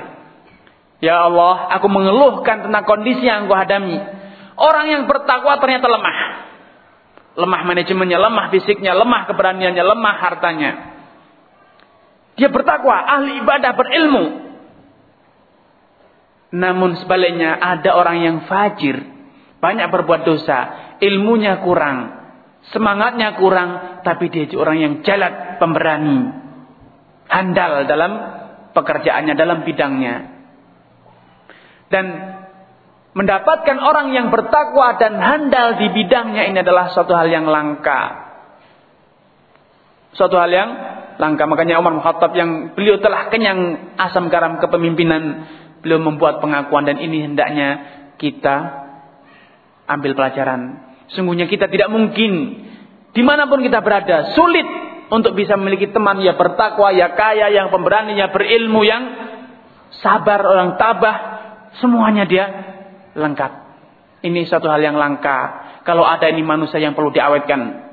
Ya Allah, aku mengeluhkan tentang kondisi yang aku hadami. Orang yang bertakwa ternyata lemah. Lemah manajemennya, lemah fisiknya, lemah keberaniannya, lemah hartanya. Dia bertakwa, ahli ibadah, berilmu. Namun sebaliknya ada orang yang fajir, banyak berbuat dosa, ilmunya kurang, semangatnya kurang, tapi dia orang yang jalat, pemberani handal dalam pekerjaannya, dalam bidangnya. Dan mendapatkan orang yang bertakwa dan handal di bidangnya ini adalah suatu hal yang langka. Suatu hal yang langka. Makanya Umar Khattab yang beliau telah kenyang asam garam kepemimpinan, beliau membuat pengakuan dan ini hendaknya kita ambil pelajaran. Sungguhnya kita tidak mungkin di mana pun kita berada sulit untuk bisa memiliki teman ya bertakwa, ya kaya, yang pemberani, ya berilmu, yang sabar, orang tabah, semuanya dia lengkap. Ini satu hal yang langka. Kalau ada ini manusia yang perlu diawetkan.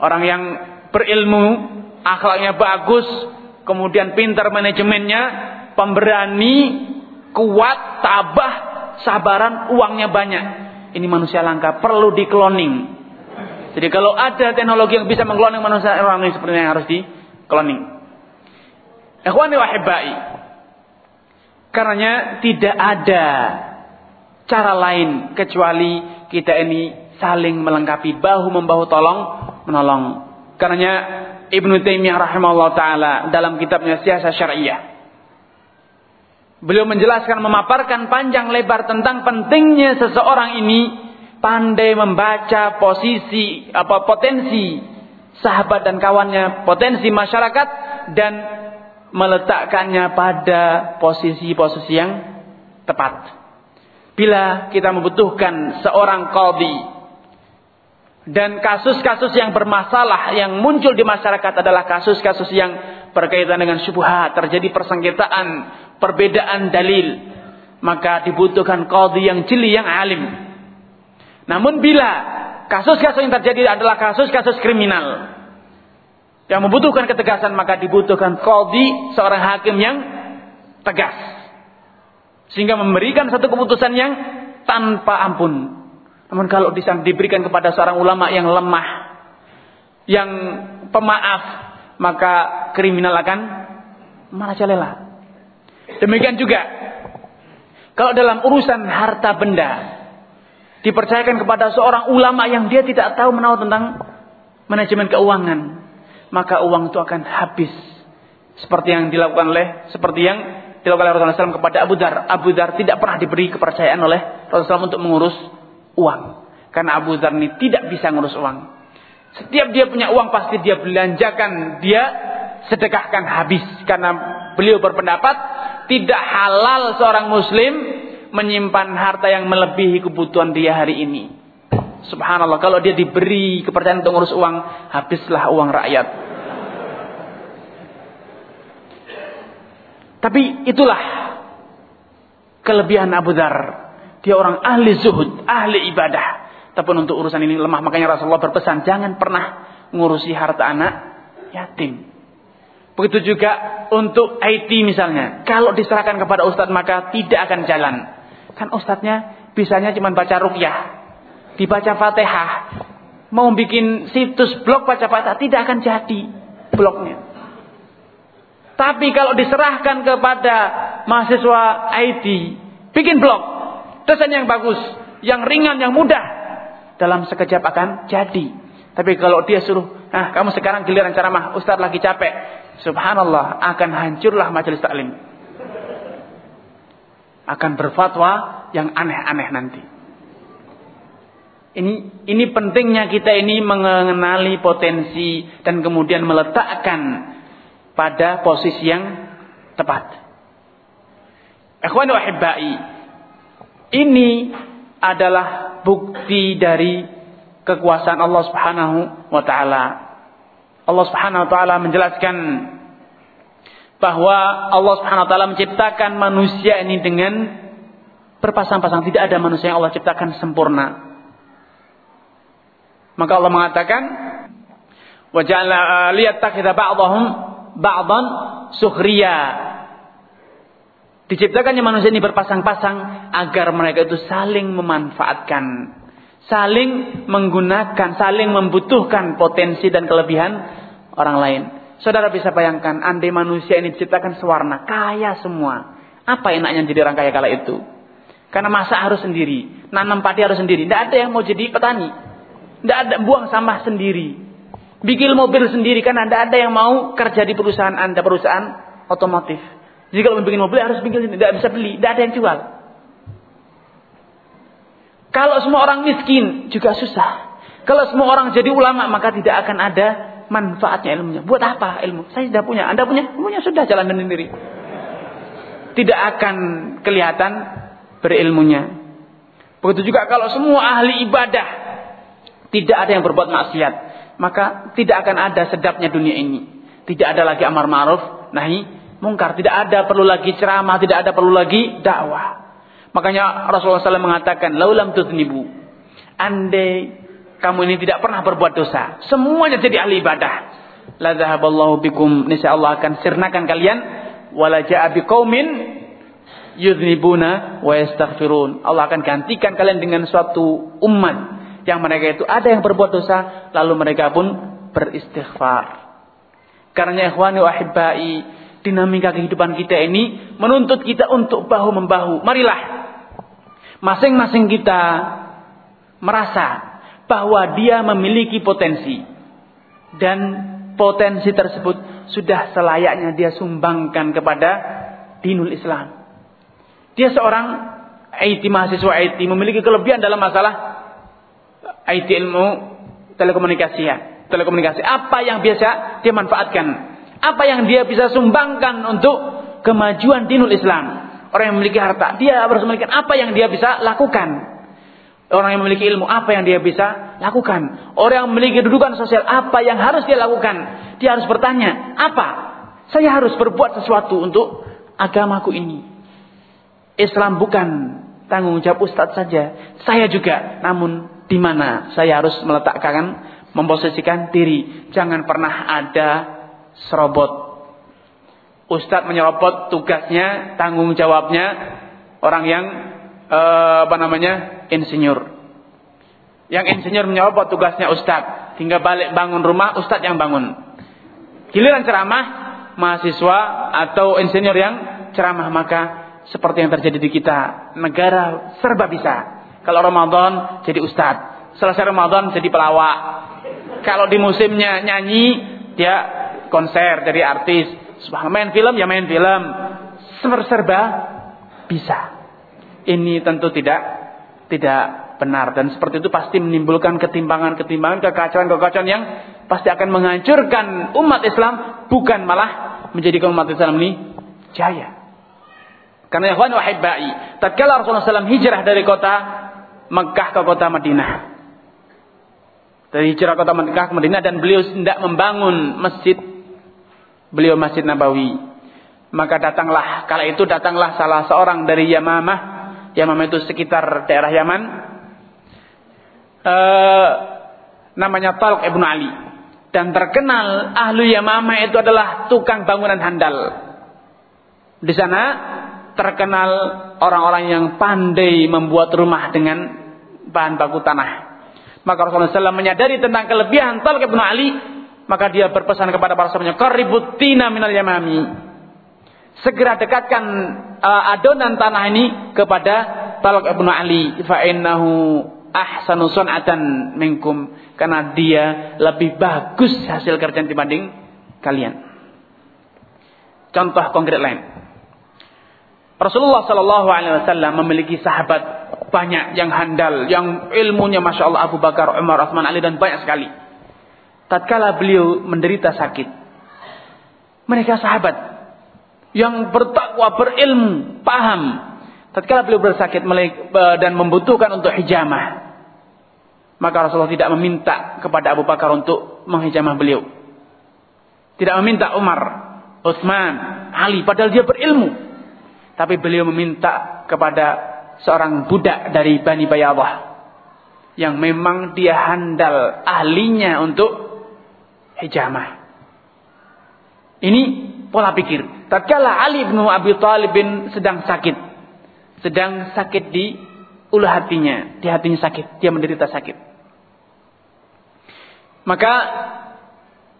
Orang yang berilmu, akhlaknya bagus, kemudian pintar manajemennya, pemberani, kuat, tabah, sabaran, uangnya banyak. Ini manusia langka, perlu di cloning. Jadi kalau ada teknologi yang bisa mengkloning manusia orang ini seperti yang harus di cloning. Ikhwani wahibai. Karenanya tidak ada cara lain kecuali kita ini saling melengkapi bahu membahu tolong menolong. Karenanya Ibnu Taimiyah rahimahullah taala dalam kitabnya Siasat Syariah Beliau menjelaskan memaparkan panjang lebar tentang pentingnya seseorang ini pandai membaca posisi apa potensi sahabat dan kawannya, potensi masyarakat dan meletakkannya pada posisi-posisi yang tepat. Bila kita membutuhkan seorang qadhi dan kasus-kasus yang bermasalah yang muncul di masyarakat adalah kasus-kasus yang berkaitan dengan syubhat, terjadi persengketaan, perbedaan dalil, maka dibutuhkan qadhi yang jeli, yang alim namun bila kasus-kasus yang terjadi adalah kasus-kasus kriminal yang membutuhkan ketegasan maka dibutuhkan kodi seorang hakim yang tegas sehingga memberikan satu keputusan yang tanpa ampun. Namun kalau diberikan kepada seorang ulama yang lemah, yang pemaaf, maka kriminal akan merajalela. Demikian juga kalau dalam urusan harta benda, dipercayakan kepada seorang ulama yang dia tidak tahu menahu tentang manajemen keuangan, maka uang itu akan habis. Seperti yang dilakukan oleh seperti yang dilakukan oleh Rasulullah SAW kepada Abu Dar. Abu Dar tidak pernah diberi kepercayaan oleh Rasulullah SAW untuk mengurus uang. Karena Abu Dar ini tidak bisa mengurus uang. Setiap dia punya uang pasti dia belanjakan, dia sedekahkan habis. Karena beliau berpendapat tidak halal seorang muslim menyimpan harta yang melebihi kebutuhan dia hari ini. Subhanallah, kalau dia diberi kepercayaan untuk ngurus uang, habislah uang rakyat. Tapi itulah kelebihan Abu Dhar. Dia orang ahli zuhud, ahli ibadah. Tapi untuk urusan ini lemah. Makanya Rasulullah berpesan, jangan pernah ngurusi harta anak yatim. Begitu juga untuk IT misalnya. Kalau diserahkan kepada ustadz maka tidak akan jalan. Kan ustadznya bisanya cuma baca rukyah. Dibaca fatihah. Mau bikin situs blog baca fatihah. Tidak akan jadi blognya. Tapi kalau diserahkan kepada mahasiswa IT. Bikin blog. Desain yang bagus. Yang ringan, yang mudah. Dalam sekejap akan jadi. Tapi kalau dia suruh, nah kamu sekarang giliran ceramah, Ustadz lagi capek. Subhanallah, akan hancurlah majelis taklim akan berfatwa yang aneh-aneh nanti. Ini ini pentingnya kita ini mengenali potensi dan kemudian meletakkan pada posisi yang tepat. Ini adalah bukti dari kekuasaan Allah Subhanahu wa taala. Allah Subhanahu wa taala menjelaskan bahwa Allah Subhanahu wa taala menciptakan manusia ini dengan berpasang-pasang. Tidak ada manusia yang Allah ciptakan sempurna. Maka Allah mengatakan, "Wa ja'ala liyattakhidha ba'dahum ba'dan sukhriya." Diciptakannya manusia ini berpasang-pasang agar mereka itu saling memanfaatkan, saling menggunakan, saling membutuhkan potensi dan kelebihan orang lain. Saudara bisa bayangkan, andai manusia ini diciptakan sewarna, kaya semua. Apa enaknya jadi orang kaya kala itu? Karena masak harus sendiri, nanam padi harus sendiri. Tidak ada yang mau jadi petani. Tidak ada buang sampah sendiri. Bikin mobil sendiri, karena tidak ada yang mau kerja di perusahaan anda, perusahaan otomotif. Jadi kalau bikin mobil harus bikin sendiri, tidak bisa beli, tidak ada yang jual. Kalau semua orang miskin juga susah. Kalau semua orang jadi ulama maka tidak akan ada manfaatnya ilmunya. Buat apa ilmu? Saya sudah punya, Anda punya, punya sudah jalan sendiri. Tidak akan kelihatan berilmunya. Begitu juga kalau semua ahli ibadah tidak ada yang berbuat maksiat, maka tidak akan ada sedapnya dunia ini. Tidak ada lagi amar ma'ruf, nahi mungkar, tidak ada perlu lagi ceramah, tidak ada perlu lagi dakwah. Makanya Rasulullah SAW mengatakan, "Laulam tudnibu." Andai kamu ini tidak pernah berbuat dosa, semuanya jadi ahli ibadah. La dhahaballahu bikum, nisya Allah akan sirnakan kalian wala ja'a biqaumin yudhnibuna wa yastaghfirun. Allah akan gantikan kalian dengan suatu umat yang mereka itu ada yang berbuat dosa lalu mereka pun beristighfar. Karena ikhwani wa ahibbai, dinamika kehidupan kita ini menuntut kita untuk bahu membahu. Marilah masing-masing kita merasa bahwa dia memiliki potensi dan potensi tersebut sudah selayaknya dia sumbangkan kepada dinul Islam. Dia seorang IT mahasiswa IT memiliki kelebihan dalam masalah IT ilmu telekomunikasi ya. Telekomunikasi. Apa yang biasa dia manfaatkan? Apa yang dia bisa sumbangkan untuk kemajuan dinul Islam? Orang yang memiliki harta, dia harus memiliki apa yang dia bisa lakukan. Orang yang memiliki ilmu, apa yang dia bisa lakukan. Orang yang memiliki kedudukan sosial, apa yang harus dia lakukan. Dia harus bertanya, apa? Saya harus berbuat sesuatu untuk agamaku ini. Islam bukan tanggung jawab ustadz saja. Saya juga. Namun di mana saya harus meletakkan, memposisikan diri. Jangan pernah ada serobot Ustadz menyerobot tugasnya, tanggung jawabnya orang yang eh, apa namanya insinyur. Yang insinyur menyerobot tugasnya Ustadz, hingga balik bangun rumah Ustadz yang bangun. Giliran ceramah mahasiswa atau insinyur yang ceramah maka seperti yang terjadi di kita, negara serba bisa. Kalau Ramadan jadi Ustadz, selesai Ramadan jadi pelawak. Kalau di musimnya nyanyi dia konser jadi artis Subhanallah, main film ya main film. Serba bisa. Ini tentu tidak tidak benar dan seperti itu pasti menimbulkan ketimpangan-ketimpangan, kekacauan-kekacauan yang pasti akan menghancurkan umat Islam bukan malah menjadikan umat Islam ini jaya. Karena ikhwan wahibbai, tatkala Rasulullah SAW hijrah dari kota Mekah ke kota Madinah. Dari hijrah kota Mekah ke Madinah dan beliau hendak membangun masjid beliau Masjid Nabawi. Maka datanglah, kala itu datanglah salah seorang dari Yamamah. Yamamah itu sekitar daerah Yaman. Uh, namanya Talq Ibn Ali. Dan terkenal ahlu Yamamah itu adalah tukang bangunan handal. Di sana terkenal orang-orang yang pandai membuat rumah dengan bahan baku tanah. Maka Rasulullah SAW menyadari tentang kelebihan Talq Ibn Ali maka dia berpesan kepada para sahabatnya, "Qaributina minal yamami." Segera dekatkan uh, adonan tanah ini kepada Talq ibnu Ali, fa innahu ahsanu sun'atan minkum karena dia lebih bagus hasil kerja dibanding kalian. Contoh konkret lain. Rasulullah Shallallahu Alaihi Wasallam memiliki sahabat banyak yang handal, yang ilmunya masya Allah Abu Bakar, Umar, Utsman, Ali dan banyak sekali tatkala beliau menderita sakit. Mereka sahabat yang bertakwa, berilmu, paham. Tatkala beliau bersakit dan membutuhkan untuk hijamah. Maka Rasulullah tidak meminta kepada Abu Bakar untuk menghijamah beliau. Tidak meminta Umar, Utsman, Ali padahal dia berilmu. Tapi beliau meminta kepada seorang budak dari Bani Bayadah yang memang dia handal ahlinya untuk hijamah. Ini pola pikir. Tatkala Ali bin Abi Thalib bin sedang sakit, sedang sakit di ulu hatinya, di hatinya sakit, dia menderita sakit. Maka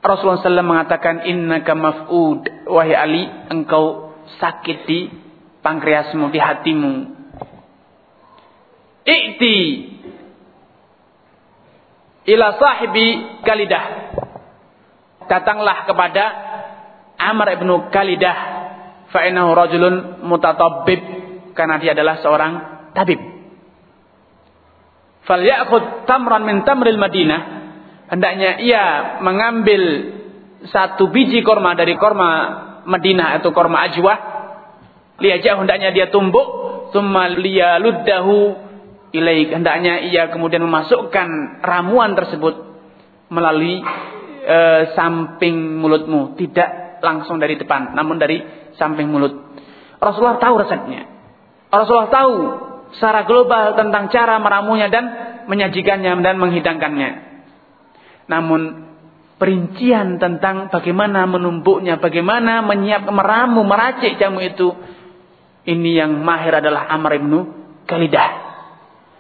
Rasulullah SAW mengatakan Inna maf'ud wahai Ali engkau sakit di pankreasmu di hatimu. I'ti ila sahibi kalidah datanglah kepada Amr ibn Kalidah fa'inahu rajulun mutatabbib karena dia adalah seorang tabib. Falya'khud tamran min tamril Madinah hendaknya ia mengambil satu biji korma dari korma Madinah atau korma Ajwah. Liajah hendaknya dia tumbuk thumma liyaluddahu ilaik. Hendaknya ia kemudian memasukkan ramuan tersebut melalui e, samping mulutmu. Tidak langsung dari depan namun dari samping mulut Rasulullah tahu resepnya Rasulullah tahu secara global tentang cara meramunya dan menyajikannya dan menghidangkannya namun perincian tentang bagaimana menumbuknya, bagaimana menyiapkan meramu, meracik jamu itu. Ini yang mahir adalah Amr ibn Khalidah.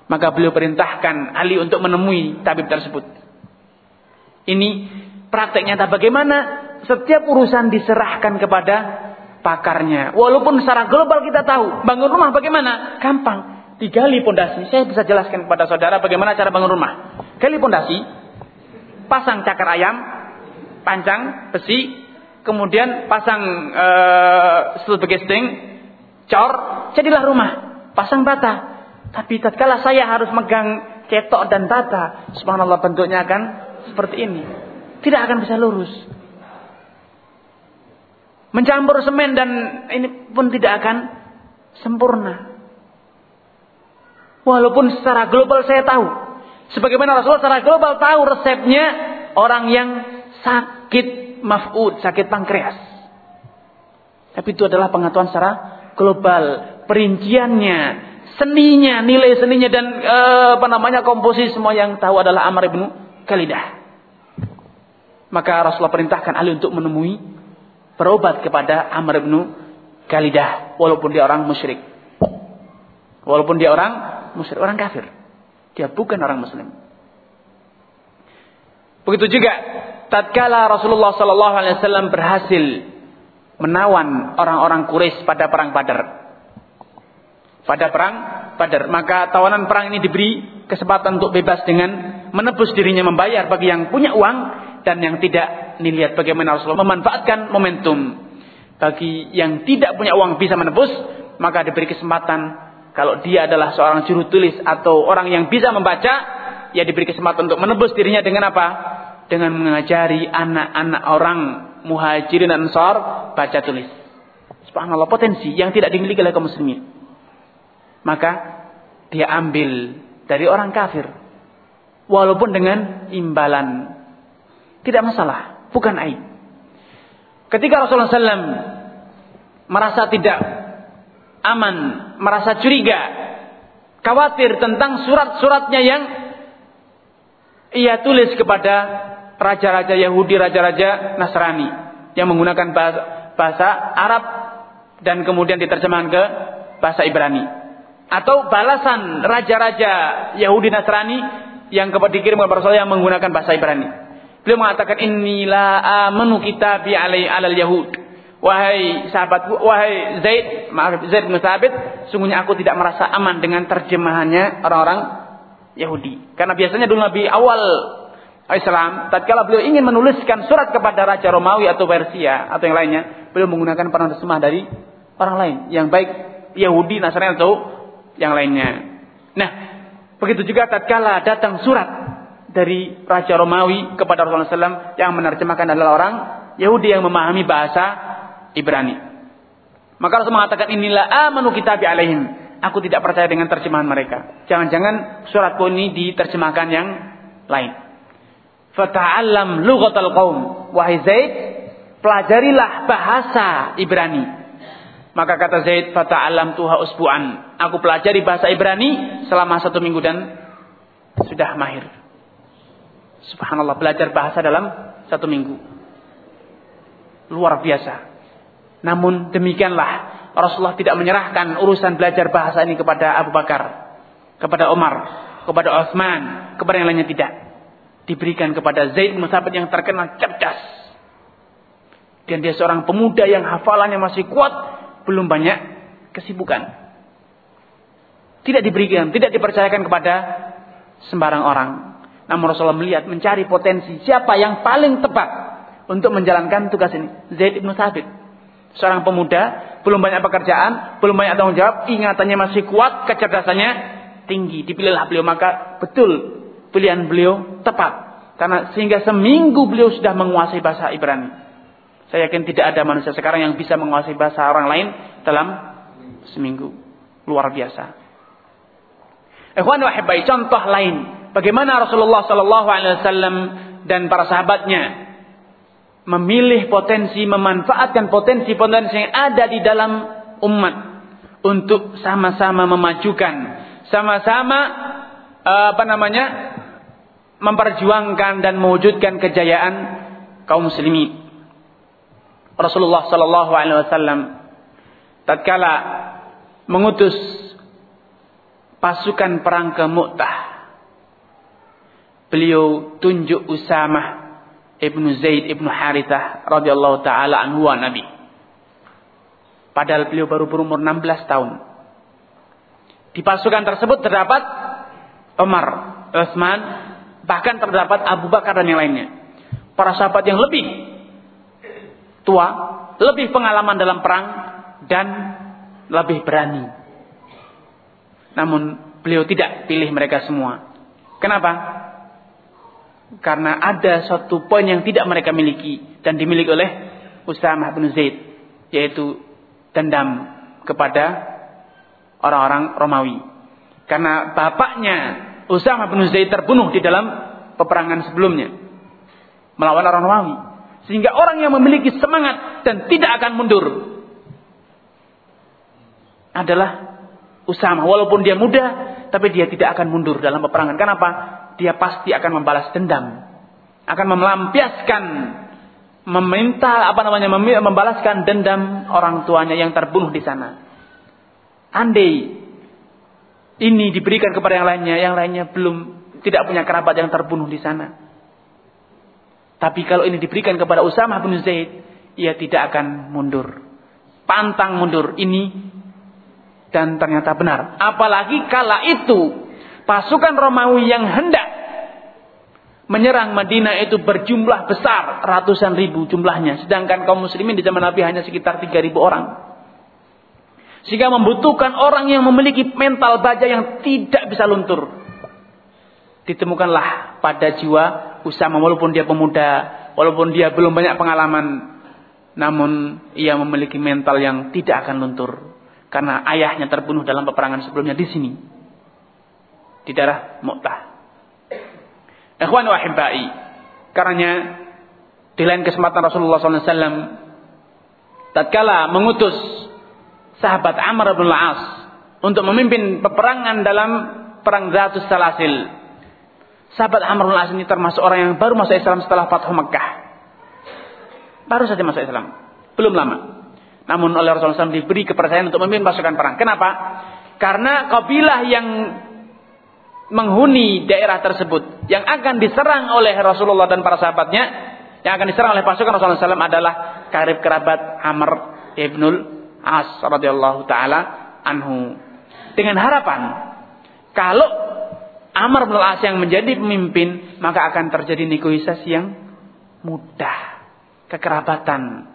Maka beliau perintahkan Ali untuk menemui tabib tersebut. Ini praktek nyata bagaimana setiap urusan diserahkan kepada pakarnya. Walaupun secara global kita tahu, bangun rumah bagaimana? Gampang. Digali pondasi. Saya bisa jelaskan kepada saudara bagaimana cara bangun rumah. Gali pondasi, pasang cakar ayam, panjang besi, kemudian pasang uh, sting, cor, jadilah rumah, pasang bata. Tapi tatkala saya harus megang cetok dan bata, subhanallah bentuknya akan seperti ini. Tidak akan bisa lurus. Mencampur semen dan ini pun tidak akan sempurna. Walaupun secara global saya tahu Sebagaimana Rasulullah secara global tahu resepnya orang yang sakit maf'ud, sakit pankreas. Tapi itu adalah pengetahuan secara global, perinciannya, seninya, nilai seninya dan eh, apa namanya komposisi semua yang tahu adalah Amr ibn Khalidah. Maka Rasulullah perintahkan Ali untuk menemui berobat kepada Amr ibn Khalidah walaupun dia orang musyrik. Walaupun dia orang musyrik, orang kafir. Dia bukan orang muslim. Begitu juga tatkala Rasulullah wasallam berhasil menawan orang-orang Quraisy pada perang Badar. Pada perang Badar, maka tawanan perang ini diberi kesempatan untuk bebas dengan menebus dirinya membayar bagi yang punya uang dan yang tidak dilihat bagaimana Rasulullah memanfaatkan momentum. Bagi yang tidak punya uang bisa menebus, maka diberi kesempatan kalau dia adalah seorang juru tulis atau orang yang bisa membaca, ya diberi kesempatan untuk menebus dirinya dengan apa? Dengan mengajari anak-anak orang muhajirin dan ansar baca tulis. Subhanallah potensi yang tidak dimiliki oleh kaum muslimin. Maka dia ambil dari orang kafir. Walaupun dengan imbalan. Tidak masalah. Bukan aib. Ketika Rasulullah SAW merasa tidak aman, merasa curiga, khawatir tentang surat-suratnya yang ia tulis kepada raja-raja Yahudi, raja-raja Nasrani yang menggunakan bahasa, Arab dan kemudian diterjemahkan ke bahasa Ibrani. Atau balasan raja-raja Yahudi Nasrani yang kepada dikirim kepada Rasul yang menggunakan bahasa Ibrani. Beliau mengatakan inilah amanu kitabi alai alal Yahud Wahai sahabatku, wahai Zaid, maaf Zaid bin Sabit, sungguhnya aku tidak merasa aman dengan terjemahannya orang-orang Yahudi. Karena biasanya dulu Nabi awal Islam, tatkala beliau ingin menuliskan surat kepada Raja Romawi atau Persia atau yang lainnya, beliau menggunakan terjemah dari orang lain, yang baik Yahudi, Nasrani atau yang lainnya. Nah, begitu juga tatkala datang surat dari Raja Romawi kepada Rasulullah SAW yang menerjemahkan adalah orang Yahudi yang memahami bahasa Ibrani. Maka Rasul mengatakan inilah amanu kitabi alaihim. Aku tidak percaya dengan terjemahan mereka. Jangan-jangan suratku ini diterjemahkan yang lain. Fata'allam lughatal qaum. Wahai Zaid, pelajarilah bahasa Ibrani. Maka kata Zaid, fata'allam tuha usbu'an. Aku pelajari bahasa Ibrani selama satu minggu dan sudah mahir. Subhanallah, belajar bahasa dalam satu minggu. Luar biasa. Namun demikianlah Rasulullah tidak menyerahkan urusan belajar bahasa ini kepada Abu Bakar, kepada Umar, kepada Utsman, kepada yang lainnya tidak. Diberikan kepada Zaid bin yang terkenal cerdas. Dan dia seorang pemuda yang hafalannya masih kuat, belum banyak kesibukan. Tidak diberikan, tidak dipercayakan kepada sembarang orang. Namun Rasulullah melihat, mencari potensi siapa yang paling tepat untuk menjalankan tugas ini. Zaid bin Sabit seorang pemuda, belum banyak pekerjaan, belum banyak tanggung jawab, ingatannya masih kuat, kecerdasannya tinggi. Dipilihlah beliau maka betul pilihan beliau tepat. Karena sehingga seminggu beliau sudah menguasai bahasa Ibrani. Saya yakin tidak ada manusia sekarang yang bisa menguasai bahasa orang lain dalam seminggu. Luar biasa. Ikhwan wahibai contoh lain bagaimana Rasulullah sallallahu alaihi wasallam dan para sahabatnya memilih potensi memanfaatkan potensi-potensi yang ada di dalam umat untuk sama-sama memajukan, sama-sama eh, apa namanya? memperjuangkan dan mewujudkan kejayaan kaum muslimin. Rasulullah sallallahu alaihi wasallam tatkala mengutus pasukan perang ke Mu'tah. Beliau tunjuk Usamah ibnu Zaid ibnu Harithah radhiyallahu taala anhu Nabi. Padahal beliau baru berumur 16 tahun. Di pasukan tersebut terdapat Umar, Utsman, bahkan terdapat Abu Bakar dan yang lainnya. Para sahabat yang lebih tua, lebih pengalaman dalam perang dan lebih berani. Namun beliau tidak pilih mereka semua. Kenapa? Karena ada satu poin yang tidak mereka miliki dan dimiliki oleh Usamah bin Zaid, yaitu dendam kepada orang-orang Romawi. Karena bapaknya Usamah bin Zaid terbunuh di dalam peperangan sebelumnya melawan orang Romawi. Sehingga orang yang memiliki semangat dan tidak akan mundur adalah Usama. Walaupun dia muda, tapi dia tidak akan mundur dalam peperangan. Kenapa? Dia pasti akan membalas dendam. Akan melampiaskan meminta apa namanya membalaskan dendam orang tuanya yang terbunuh di sana. Andai ini diberikan kepada yang lainnya, yang lainnya belum tidak punya kerabat yang terbunuh di sana. Tapi kalau ini diberikan kepada Usamah bin Zaid, ia tidak akan mundur. Pantang mundur. Ini dan ternyata benar. Apalagi kala itu pasukan Romawi yang hendak menyerang Madinah itu berjumlah besar, ratusan ribu jumlahnya. Sedangkan kaum muslimin di zaman Nabi hanya sekitar 3000 orang. Sehingga membutuhkan orang yang memiliki mental baja yang tidak bisa luntur. Ditemukanlah pada jiwa Usama walaupun dia pemuda, walaupun dia belum banyak pengalaman, namun ia memiliki mental yang tidak akan luntur. Karena ayahnya terbunuh dalam peperangan sebelumnya di sini. Di daerah Mu'tah. Ikhwan wa hibbai. Karena di lain kesempatan Rasulullah SAW tatkala mengutus sahabat Amr bin Al-As untuk memimpin peperangan dalam perang Zatus Salasil. Sahabat Amr bin Al-As ini termasuk orang yang baru masuk Islam setelah Fathu Mekah. Baru saja masuk Islam. Belum lama. Namun oleh Rasulullah SAW diberi kepercayaan untuk memimpin pasukan perang. Kenapa? Karena kabilah yang menghuni daerah tersebut. Yang akan diserang oleh Rasulullah dan para sahabatnya yang akan diserang oleh pasukan Rasulullah SAW adalah karib kerabat Amr ibnul As radhiyallahu taala anhu. Dengan harapan kalau Amr bin As yang menjadi pemimpin maka akan terjadi negosiasi yang mudah. Kekerabatan.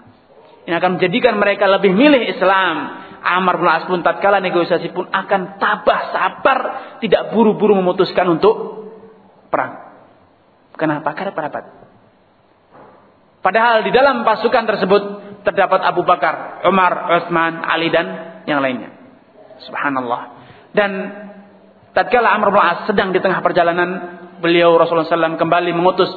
Ini akan menjadikan mereka lebih milih Islam Amr bin As pun tatkala negosiasi pun akan tabah sabar, tidak buru-buru memutuskan untuk perang. Kenapa? Karena pendapat. Padahal di dalam pasukan tersebut terdapat Abu Bakar, Umar, Utsman, Ali dan yang lainnya. Subhanallah. Dan tatkala Amr bin As sedang di tengah perjalanan, beliau Rasulullah SAW kembali mengutus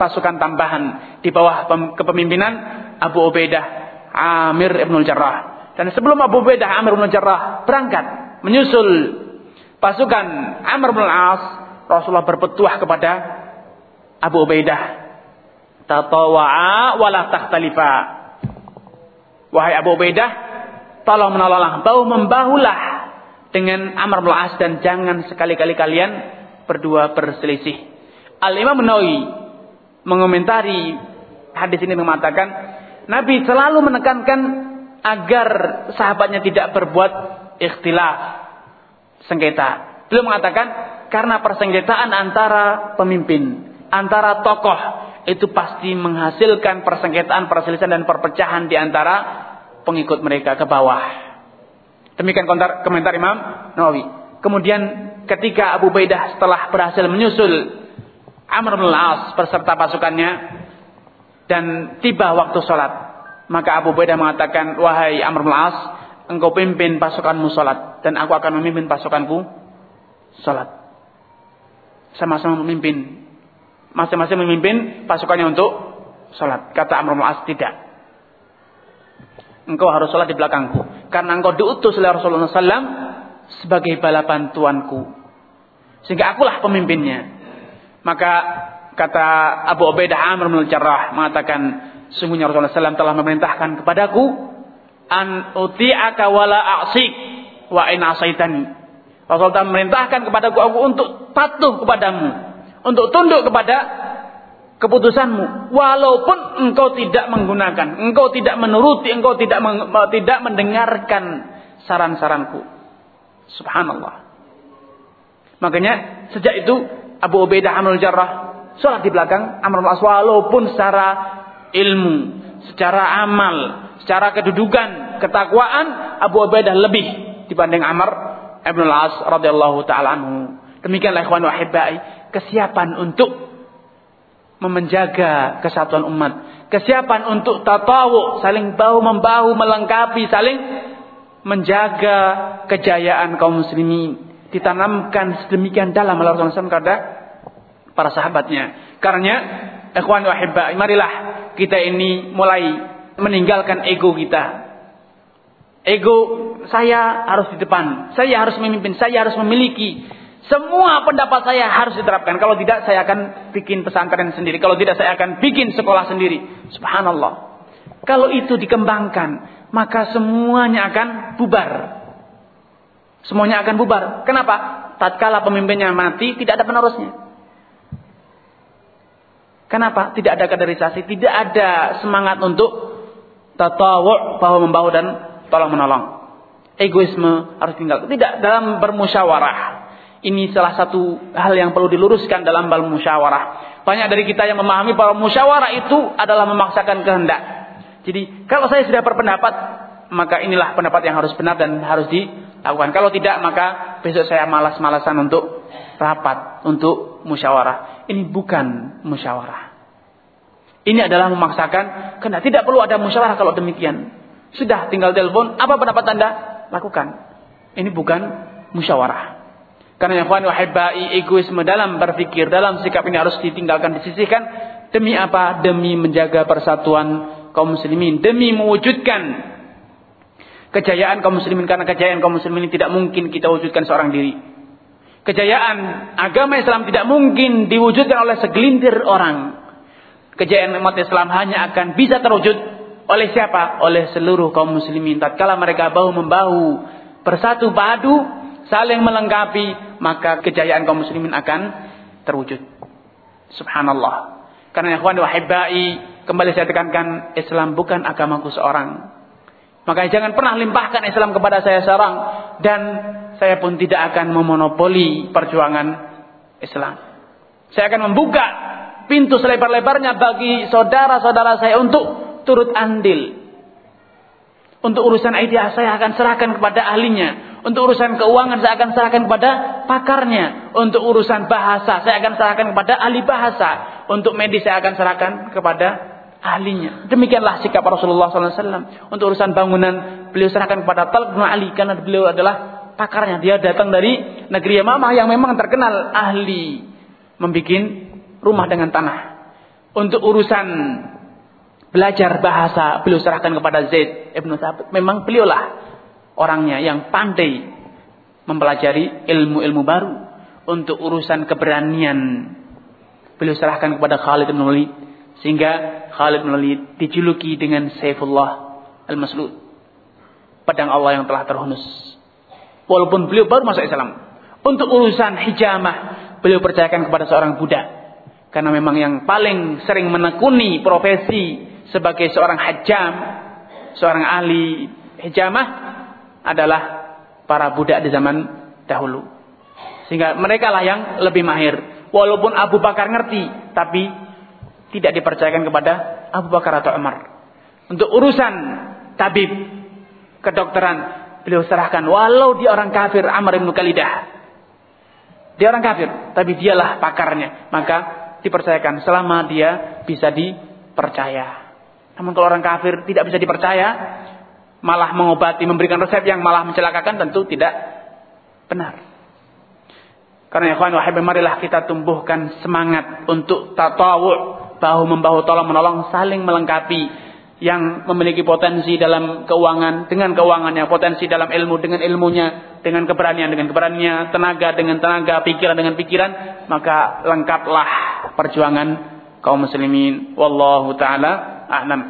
pasukan tambahan di bawah kepemimpinan Abu Ubaidah Amir Ibn Jarrah dan sebelum Abu Ubaidah Amr bin Jarrah berangkat menyusul pasukan Amr bin As, Rasulullah berpetuah kepada Abu Ubaidah, "Tatawa'a wa la takhtalifa." Wahai Abu Ubaidah, tolong menolonglah, bau membahulah dengan Amr bin As dan jangan sekali-kali kalian berdua berselisih. Al-Imam Nawawi mengomentari hadis ini mengatakan Nabi selalu menekankan agar sahabatnya tidak berbuat ikhtilaf sengketa. Beliau mengatakan karena persengketaan antara pemimpin, antara tokoh itu pasti menghasilkan persengketaan, perselisihan dan perpecahan di antara pengikut mereka ke bawah. Demikian komentar, komentar Imam Nawawi. Kemudian ketika Abu Baidah setelah berhasil menyusul Amr bin Al-As beserta pasukannya dan tiba waktu sholat. Maka Abu Ubaidah mengatakan, wahai Amr bin Al-As, engkau pimpin pasukanmu sholat dan aku akan memimpin pasukanku sholat. Sama-sama memimpin. Masing-masing memimpin pasukannya untuk sholat. Kata Amr bin Al-As, tidak. Engkau harus sholat di belakangku. Karena engkau diutus oleh Rasulullah SAW sebagai balapan tuanku. Sehingga akulah pemimpinnya. Maka kata Abu Ubaidah Amr bin Jarrah mengatakan sungguhnya Rasulullah SAW telah memerintahkan kepadaku an uti'aka wala a'sik wa in asaitani. Rasulullah memerintahkan kepadaku aku untuk patuh kepadamu, untuk tunduk kepada keputusanmu walaupun engkau tidak menggunakan, engkau tidak menuruti, engkau tidak tidak mendengarkan saran-saranku. Subhanallah. Makanya sejak itu Abu Ubaidah Amrul Jarrah sholat di belakang Amr bin walaupun secara ilmu, secara amal, secara kedudukan, ketakwaan Abu Ubaidah lebih dibanding Amr bin Al-As radhiyallahu taala anhu. Demikianlah ikhwan wahibai kesiapan untuk memenjaga kesatuan umat, kesiapan untuk tatawu, saling bahu membahu melengkapi, saling menjaga kejayaan kaum muslimin ditanamkan sedemikian dalam oleh Rasulullah kepada para sahabatnya. Karena ikhwan wahibba, marilah kita ini mulai meninggalkan ego kita. Ego saya harus di depan, saya harus memimpin, saya harus memiliki. Semua pendapat saya harus diterapkan. Kalau tidak saya akan bikin pesantren sendiri. Kalau tidak saya akan bikin sekolah sendiri. Subhanallah. Kalau itu dikembangkan, maka semuanya akan bubar. Semuanya akan bubar. Kenapa? Tatkala pemimpinnya mati, tidak ada penerusnya. Kenapa? Tidak ada kaderisasi, tidak ada semangat untuk tatawu, bahu membahu dan tolong menolong. Egoisme harus tinggal. Tidak dalam bermusyawarah. Ini salah satu hal yang perlu diluruskan dalam bermusyawarah. Banyak dari kita yang memahami bahwa musyawarah itu adalah memaksakan kehendak. Jadi kalau saya sudah berpendapat, maka inilah pendapat yang harus benar dan harus di lakukan. Kalau tidak maka besok saya malas-malasan untuk rapat, untuk musyawarah. Ini bukan musyawarah. Ini adalah memaksakan karena tidak perlu ada musyawarah kalau demikian. Sudah tinggal telepon, apa pendapat Anda? Lakukan. Ini bukan musyawarah. Karena yang kawan wahibai egoisme dalam berpikir, dalam sikap ini harus ditinggalkan, disisihkan. Demi apa? Demi menjaga persatuan kaum muslimin. Demi mewujudkan kejayaan kaum muslimin karena kejayaan kaum muslimin tidak mungkin kita wujudkan seorang diri. Kejayaan agama Islam tidak mungkin diwujudkan oleh segelintir orang. Kejayaan umat Islam hanya akan bisa terwujud oleh siapa? Oleh seluruh kaum muslimin. Tatkala mereka bahu membahu, bersatu padu, saling melengkapi, maka kejayaan kaum muslimin akan terwujud. Subhanallah. Karena ikhwan wahibai, kembali saya tekankan, Islam bukan agamaku seorang. Maka jangan pernah limpahkan Islam kepada saya seorang dan saya pun tidak akan memonopoli perjuangan Islam. Saya akan membuka pintu selebar-lebarnya bagi saudara-saudara saya untuk turut andil. Untuk urusan idea saya akan serahkan kepada ahlinya. Untuk urusan keuangan saya akan serahkan kepada pakarnya. Untuk urusan bahasa saya akan serahkan kepada ahli bahasa. Untuk medis saya akan serahkan kepada ahlinya. Demikianlah sikap Rasulullah SAW. Untuk urusan bangunan, beliau serahkan kepada Talib bin Ali. Karena beliau adalah pakarnya. Dia datang dari negeri Yamamah yang memang terkenal ahli. Membuat rumah dengan tanah. Untuk urusan belajar bahasa, beliau serahkan kepada Zaid Ibn Thabit. Memang beliaulah orangnya yang pandai mempelajari ilmu-ilmu baru. Untuk urusan keberanian, beliau serahkan kepada Khalid bin Walid sehingga Khalid bin Walid dijuluki dengan Saifullah Al-Maslud. Pedang Allah yang telah terhunus. Walaupun beliau baru masuk Islam. Untuk urusan hijamah, beliau percayakan kepada seorang budak. Karena memang yang paling sering menekuni profesi sebagai seorang hajam, seorang ahli hijamah adalah para budak di zaman dahulu. Sehingga mereka lah yang lebih mahir. Walaupun Abu Bakar ngerti, tapi tidak dipercayakan kepada Abu Bakar atau Umar. Untuk urusan tabib, kedokteran, beliau serahkan walau dia orang kafir Amr bin Khalidah. Dia orang kafir, tapi dialah pakarnya. Maka dipercayakan selama dia bisa dipercaya. Namun kalau orang kafir tidak bisa dipercaya, malah mengobati, memberikan resep yang malah mencelakakan tentu tidak benar. Karena ikhwan wahai marilah kita tumbuhkan semangat untuk tatawu, bahu membahu tolong menolong saling melengkapi yang memiliki potensi dalam keuangan dengan keuangannya, potensi dalam ilmu dengan ilmunya, dengan keberanian dengan keberaniannya, tenaga dengan tenaga, pikiran dengan pikiran, maka lengkaplah perjuangan kaum muslimin. Wallahu taala a'lam.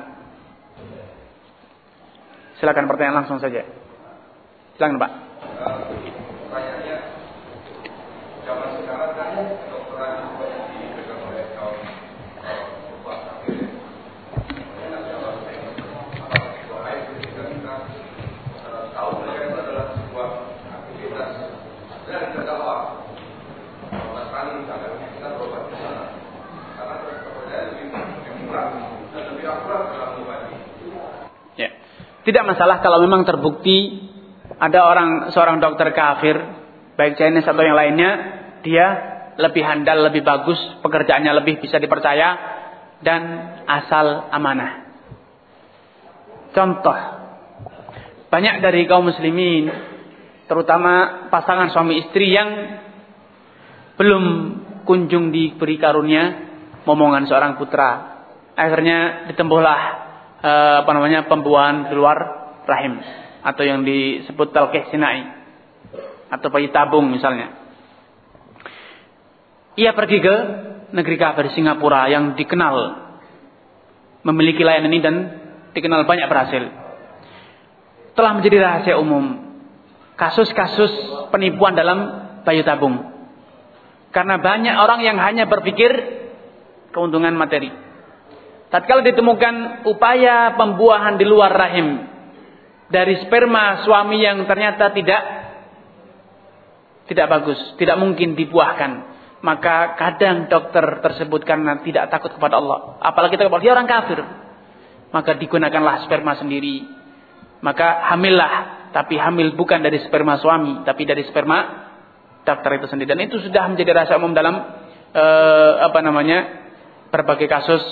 Silakan pertanyaan langsung saja. Silakan, Pak. Tidak masalah kalau memang terbukti ada orang seorang dokter kafir, baik Chinese atau yang lainnya, dia lebih handal, lebih bagus, pekerjaannya lebih bisa dipercaya dan asal amanah. Contoh, banyak dari kaum muslimin, terutama pasangan suami istri yang belum kunjung diberi karunia momongan seorang putra. Akhirnya ditempuhlah apa namanya pembuahan di luar rahim atau yang disebut talqih sinai atau bayi tabung misalnya. Ia pergi ke negeri kafir Singapura yang dikenal memiliki layanan ini dan dikenal banyak berhasil. Telah menjadi rahasia umum kasus-kasus penipuan dalam bayi tabung. Karena banyak orang yang hanya berpikir keuntungan materi. Tatkala ditemukan upaya pembuahan di luar rahim dari sperma suami yang ternyata tidak tidak bagus, tidak mungkin dibuahkan. Maka kadang dokter tersebut karena tidak takut kepada Allah, apalagi takut dia orang kafir, maka digunakanlah sperma sendiri. Maka hamillah, tapi hamil bukan dari sperma suami, tapi dari sperma dokter itu sendiri. Dan itu sudah menjadi rasa umum dalam uh, apa namanya berbagai kasus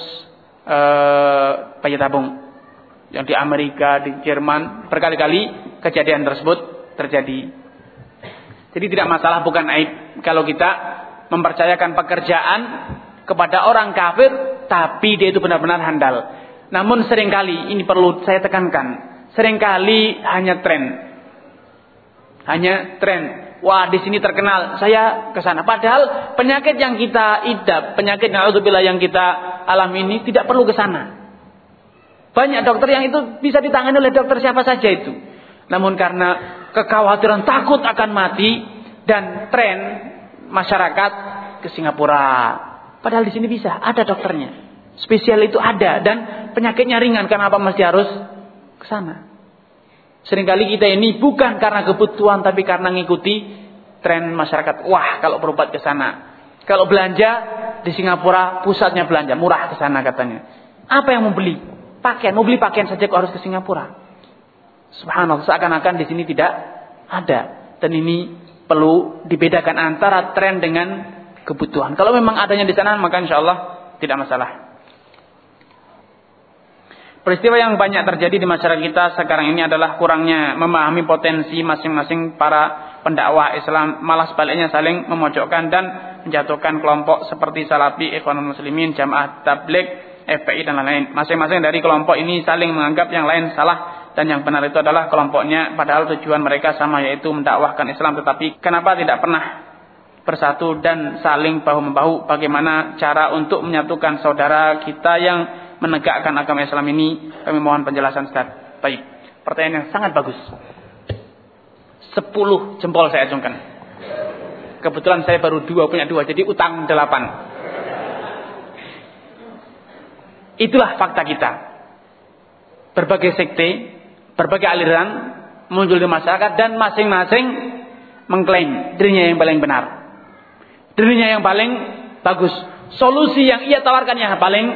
uh, tabung yang di Amerika, di Jerman berkali-kali kejadian tersebut terjadi. Jadi tidak masalah bukan aib kalau kita mempercayakan pekerjaan kepada orang kafir tapi dia itu benar-benar handal. Namun sering kali ini perlu saya tekankan, sering kali hanya tren. Hanya tren Wah, di sini terkenal, saya ke sana. Padahal penyakit yang kita idap, penyakit naudzubillah yang kita alami ini tidak perlu ke sana. Banyak dokter yang itu bisa ditangani oleh dokter siapa saja itu. Namun karena kekhawatiran takut akan mati dan tren masyarakat ke Singapura. Padahal di sini bisa, ada dokternya. Spesial itu ada dan penyakitnya ringan. Karena apa mesti harus ke sana? Seringkali kita ini bukan karena kebutuhan tapi karena mengikuti tren masyarakat. Wah, kalau berobat ke sana. Kalau belanja di Singapura pusatnya belanja, murah ke sana katanya. Apa yang mau beli? Pakaian, mau beli pakaian saja kok harus ke Singapura. Subhanallah, seakan-akan di sini tidak ada. Dan ini perlu dibedakan antara tren dengan kebutuhan. Kalau memang adanya di sana, maka insya Allah tidak masalah. Peristiwa yang banyak terjadi di masyarakat kita sekarang ini adalah kurangnya memahami potensi masing-masing para pendakwah Islam, malah sebaliknya saling memojokkan dan menjatuhkan kelompok seperti Salafi, Ikhwanul Muslimin, Jamaah Tabligh, FPI dan lain-lain. Masing-masing dari kelompok ini saling menganggap yang lain salah dan yang benar itu adalah kelompoknya. Padahal tujuan mereka sama yaitu mendakwahkan Islam. Tetapi kenapa tidak pernah bersatu dan saling bahu membahu bagaimana cara untuk menyatukan saudara kita yang menegakkan agama Islam ini? Kami mohon penjelasan Ustaz. Baik. Pertanyaan yang sangat bagus. Sepuluh jempol saya acungkan. Kebetulan saya baru dua punya dua, jadi utang delapan. Itulah fakta kita. Berbagai sekte, berbagai aliran muncul di masyarakat dan masing-masing mengklaim dirinya yang paling benar. Dirinya yang paling bagus. Solusi yang ia tawarkan yang paling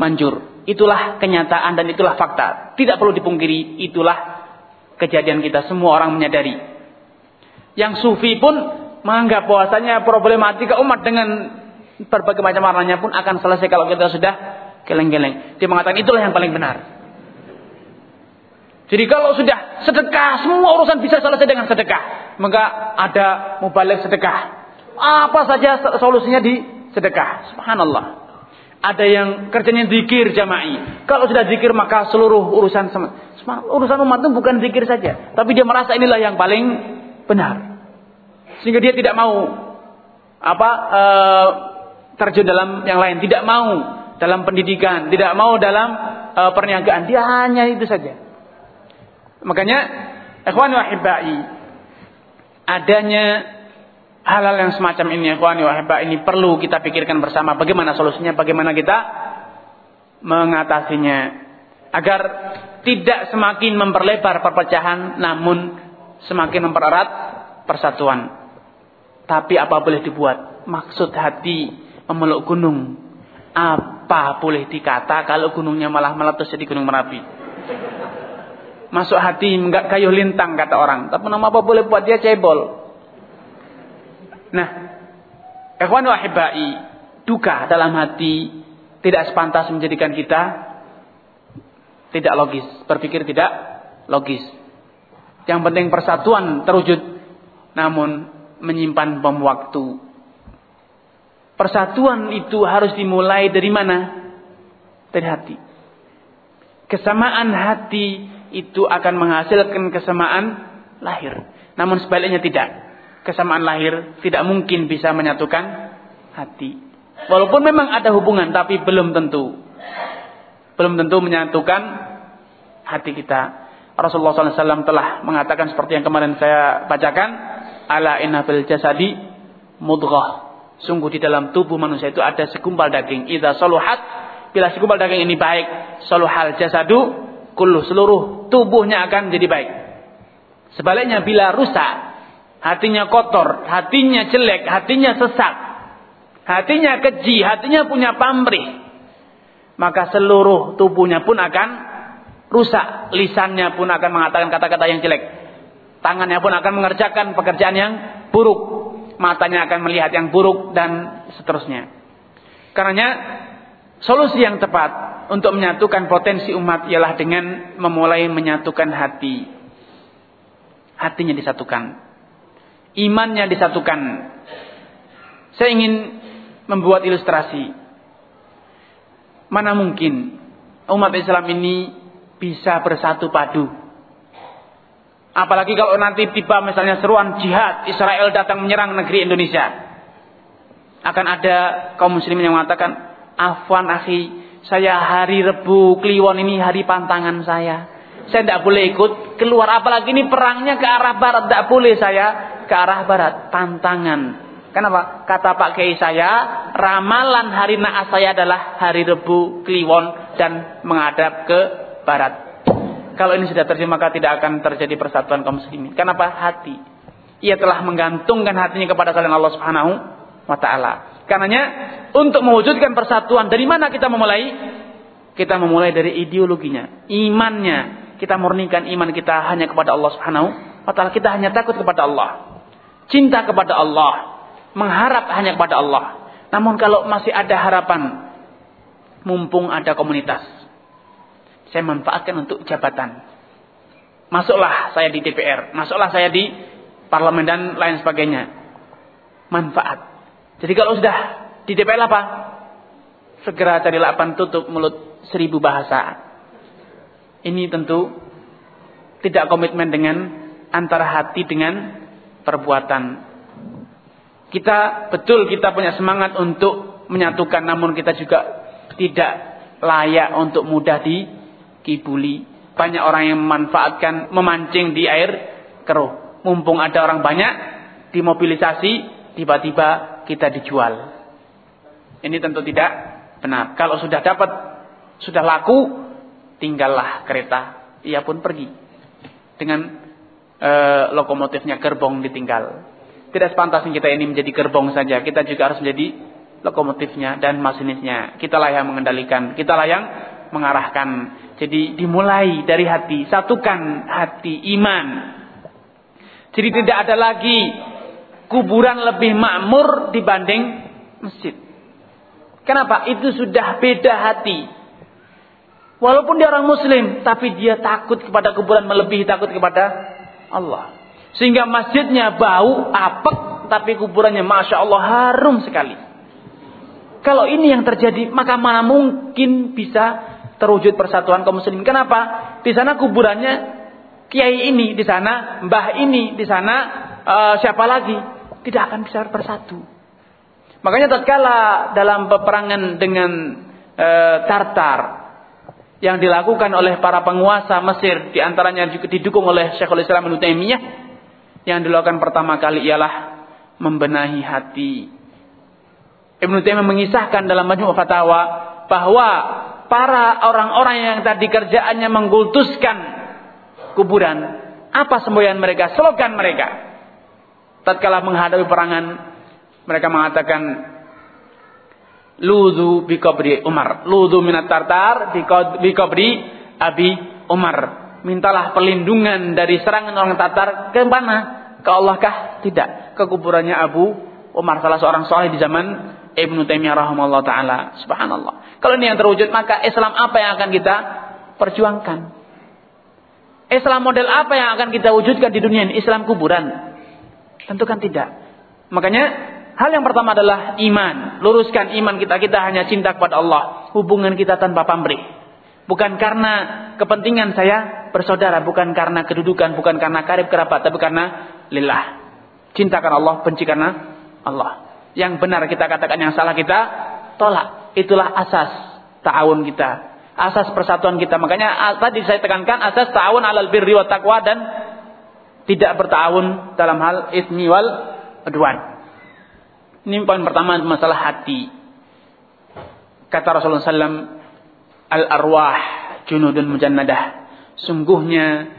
manjur. Itulah kenyataan dan itulah fakta. Tidak perlu dipungkiri, itulah kejadian kita semua orang menyadari. Yang sufi pun menganggap bahwasanya problematika umat dengan berbagai macam warnanya pun akan selesai kalau kita sudah geleng-geleng. Dia mengatakan itulah yang paling benar. Jadi kalau sudah sedekah, semua urusan bisa selesai dengan sedekah. Maka ada mubalik sedekah. Apa saja solusinya di sedekah. Subhanallah. Ada yang kerjanya zikir jama'i. Kalau sudah zikir maka seluruh urusan urusan umat itu bukan zikir saja, tapi dia merasa inilah yang paling benar. Sehingga dia tidak mau apa e, terjun dalam yang lain, tidak mau dalam pendidikan, tidak mau dalam e, perniagaan. Dia hanya itu saja. Makanya ikhwan wahibai adanya hal-hal yang semacam ini ikhwan wahibai ini perlu kita pikirkan bersama bagaimana solusinya, bagaimana kita mengatasinya agar tidak semakin memperlebar perpecahan namun semakin mempererat persatuan. Tapi apa boleh dibuat? Maksud hati memeluk gunung. Apa boleh dikata kalau gunungnya malah meletus jadi gunung Merapi? Masuk hati enggak kayu lintang kata orang. Tapi nama apa boleh buat dia cebol. Nah, ikhwan wahibai, duka dalam hati tidak sepantas menjadikan kita tidak logis, berpikir tidak logis. Yang penting persatuan terwujud namun menyimpan bom waktu. Persatuan itu harus dimulai dari mana? Dari hati. Kesamaan hati itu akan menghasilkan kesamaan lahir. Namun sebaliknya tidak. Kesamaan lahir tidak mungkin bisa menyatukan hati. Walaupun memang ada hubungan tapi belum tentu. Belum tentu menyatukan hati kita. Rasulullah SAW telah mengatakan seperti yang kemarin saya bacakan ala inna fil jasadi mudghah. Sungguh di dalam tubuh manusia itu ada segumpal daging. Idza saluhat bila segumpal daging ini baik, saluhal jasadu kullu seluruh tubuhnya akan jadi baik. Sebaliknya bila rusak, hatinya kotor, hatinya jelek, hatinya sesak, hatinya keji, hatinya punya pamrih, maka seluruh tubuhnya pun akan rusak, lisannya pun akan mengatakan kata-kata yang jelek. Tangannya pun akan mengerjakan pekerjaan yang buruk. Matanya akan melihat yang buruk dan seterusnya. Karenanya solusi yang tepat untuk menyatukan potensi umat ialah dengan memulai menyatukan hati. Hatinya disatukan. Imannya disatukan. Saya ingin membuat ilustrasi. Mana mungkin umat Islam ini bisa bersatu padu Apalagi kalau nanti tiba misalnya seruan jihad, Israel datang menyerang negeri Indonesia. Akan ada kaum muslimin yang mengatakan, Afwan akhi, saya hari Rebu Kliwon ini hari pantangan saya. Saya tidak boleh ikut keluar. Apalagi ini perangnya ke arah barat. Tidak boleh saya ke arah barat. Pantangan. Kenapa? Kata Pak Kiai saya, ramalan hari naas saya adalah hari Rebu Kliwon dan menghadap ke barat. Kalau ini sudah terjadi maka tidak akan terjadi persatuan kaum muslimin. Kenapa? Hati. Ia telah menggantungkan hatinya kepada selain Allah Subhanahu wa taala. Karenanya untuk mewujudkan persatuan dari mana kita memulai? Kita memulai dari ideologinya, imannya. Kita murnikan iman kita hanya kepada Allah Subhanahu wa taala. Kita hanya takut kepada Allah. Cinta kepada Allah, mengharap hanya kepada Allah. Namun kalau masih ada harapan, mumpung ada komunitas, saya manfaatkan untuk jabatan. Masuklah saya di DPR, masuklah saya di parlemen dan lain sebagainya. Manfaat. Jadi kalau sudah di DPR apa? Segera cari lapan tutup mulut seribu bahasa. Ini tentu tidak komitmen dengan antara hati dengan perbuatan. Kita betul kita punya semangat untuk menyatukan namun kita juga tidak layak untuk mudah di kibuli. Banyak orang yang memanfaatkan memancing di air keruh. Mumpung ada orang banyak, dimobilisasi, tiba-tiba kita dijual. Ini tentu tidak benar. Kalau sudah dapat, sudah laku, tinggallah kereta. Ia pun pergi. Dengan e, lokomotifnya gerbong ditinggal. Tidak sepantasnya kita ini menjadi gerbong saja. Kita juga harus menjadi lokomotifnya dan masinisnya. Kitalah yang mengendalikan. Kitalah yang mengarahkan. Jadi dimulai dari hati, satukan hati iman. Jadi tidak ada lagi kuburan lebih makmur dibanding masjid. Kenapa? Itu sudah beda hati. Walaupun dia orang muslim, tapi dia takut kepada kuburan melebihi takut kepada Allah. Sehingga masjidnya bau, apek, tapi kuburannya Masya Allah harum sekali. Kalau ini yang terjadi, maka mana mungkin bisa terwujud persatuan kaum muslimin. Kenapa? Di sana kuburannya kiai ini, di sana mbah ini, di sana uh, siapa lagi? Tidak akan bisa bersatu. Makanya tatkala dalam peperangan dengan uh, Tartar yang dilakukan oleh para penguasa Mesir di antaranya juga didukung oleh Syekhul Islam Ibnu Taimiyah yang dilakukan pertama kali ialah membenahi hati. Ibnu Taimiyah mengisahkan dalam Majmu' Fatawa bahwa para orang-orang yang tadi kerjaannya menggultuskan kuburan, apa semboyan mereka, slogan mereka. Tatkala menghadapi perangan, mereka mengatakan Ludu bi qabri Umar. Ludu minat tartar bi qabri Abi Umar. Mintalah perlindungan dari serangan orang Tatar ke mana? Ke Allah kah? Tidak. Ke kuburannya Abu Umar salah seorang soleh di zaman Ibnu Taimiyah rahimahullah taala. Subhanallah. Kalau ini yang terwujud maka Islam apa yang akan kita perjuangkan? Islam model apa yang akan kita wujudkan di dunia ini? Islam kuburan? Tentu kan tidak. Makanya Hal yang pertama adalah iman. Luruskan iman kita. Kita hanya cinta kepada Allah. Hubungan kita tanpa pamrih. Bukan karena kepentingan saya bersaudara. Bukan karena kedudukan. Bukan karena karib kerabat. Tapi karena lillah. Cintakan Allah. Benci karena Allah. Yang benar kita katakan. Yang salah kita tolak. Itulah asas ta'awun kita. Asas persatuan kita. Makanya tadi saya tekankan. Asas ta'awun alal birri wa taqwa. Dan tidak bertawun dalam hal ismi wal adwan. Ini poin pertama masalah hati. Kata Rasulullah SAW, Al-arwah junudun mujannadah. Sungguhnya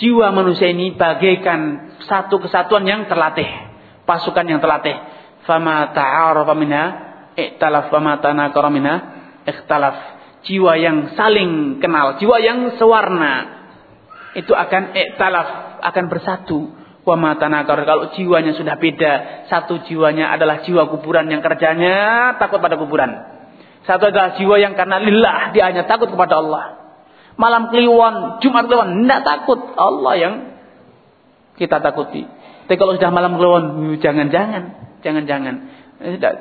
jiwa manusia ini bagaikan satu kesatuan yang terlatih. Pasukan yang terlatih. Fama ta'arafa minha iktalaf fama tanakara minha ikhtalaf. Jiwa yang saling kenal, jiwa yang sewarna itu akan iktalaf, akan bersatu Wa matanakar kalau jiwanya sudah beda, satu jiwanya adalah jiwa kuburan yang kerjanya takut pada kuburan. Satu adalah jiwa yang karena lillah dia hanya takut kepada Allah. Malam kliwon, Jumat kliwon, tidak takut Allah yang kita takuti. Tapi kalau sudah malam kliwon, jangan-jangan, jangan-jangan.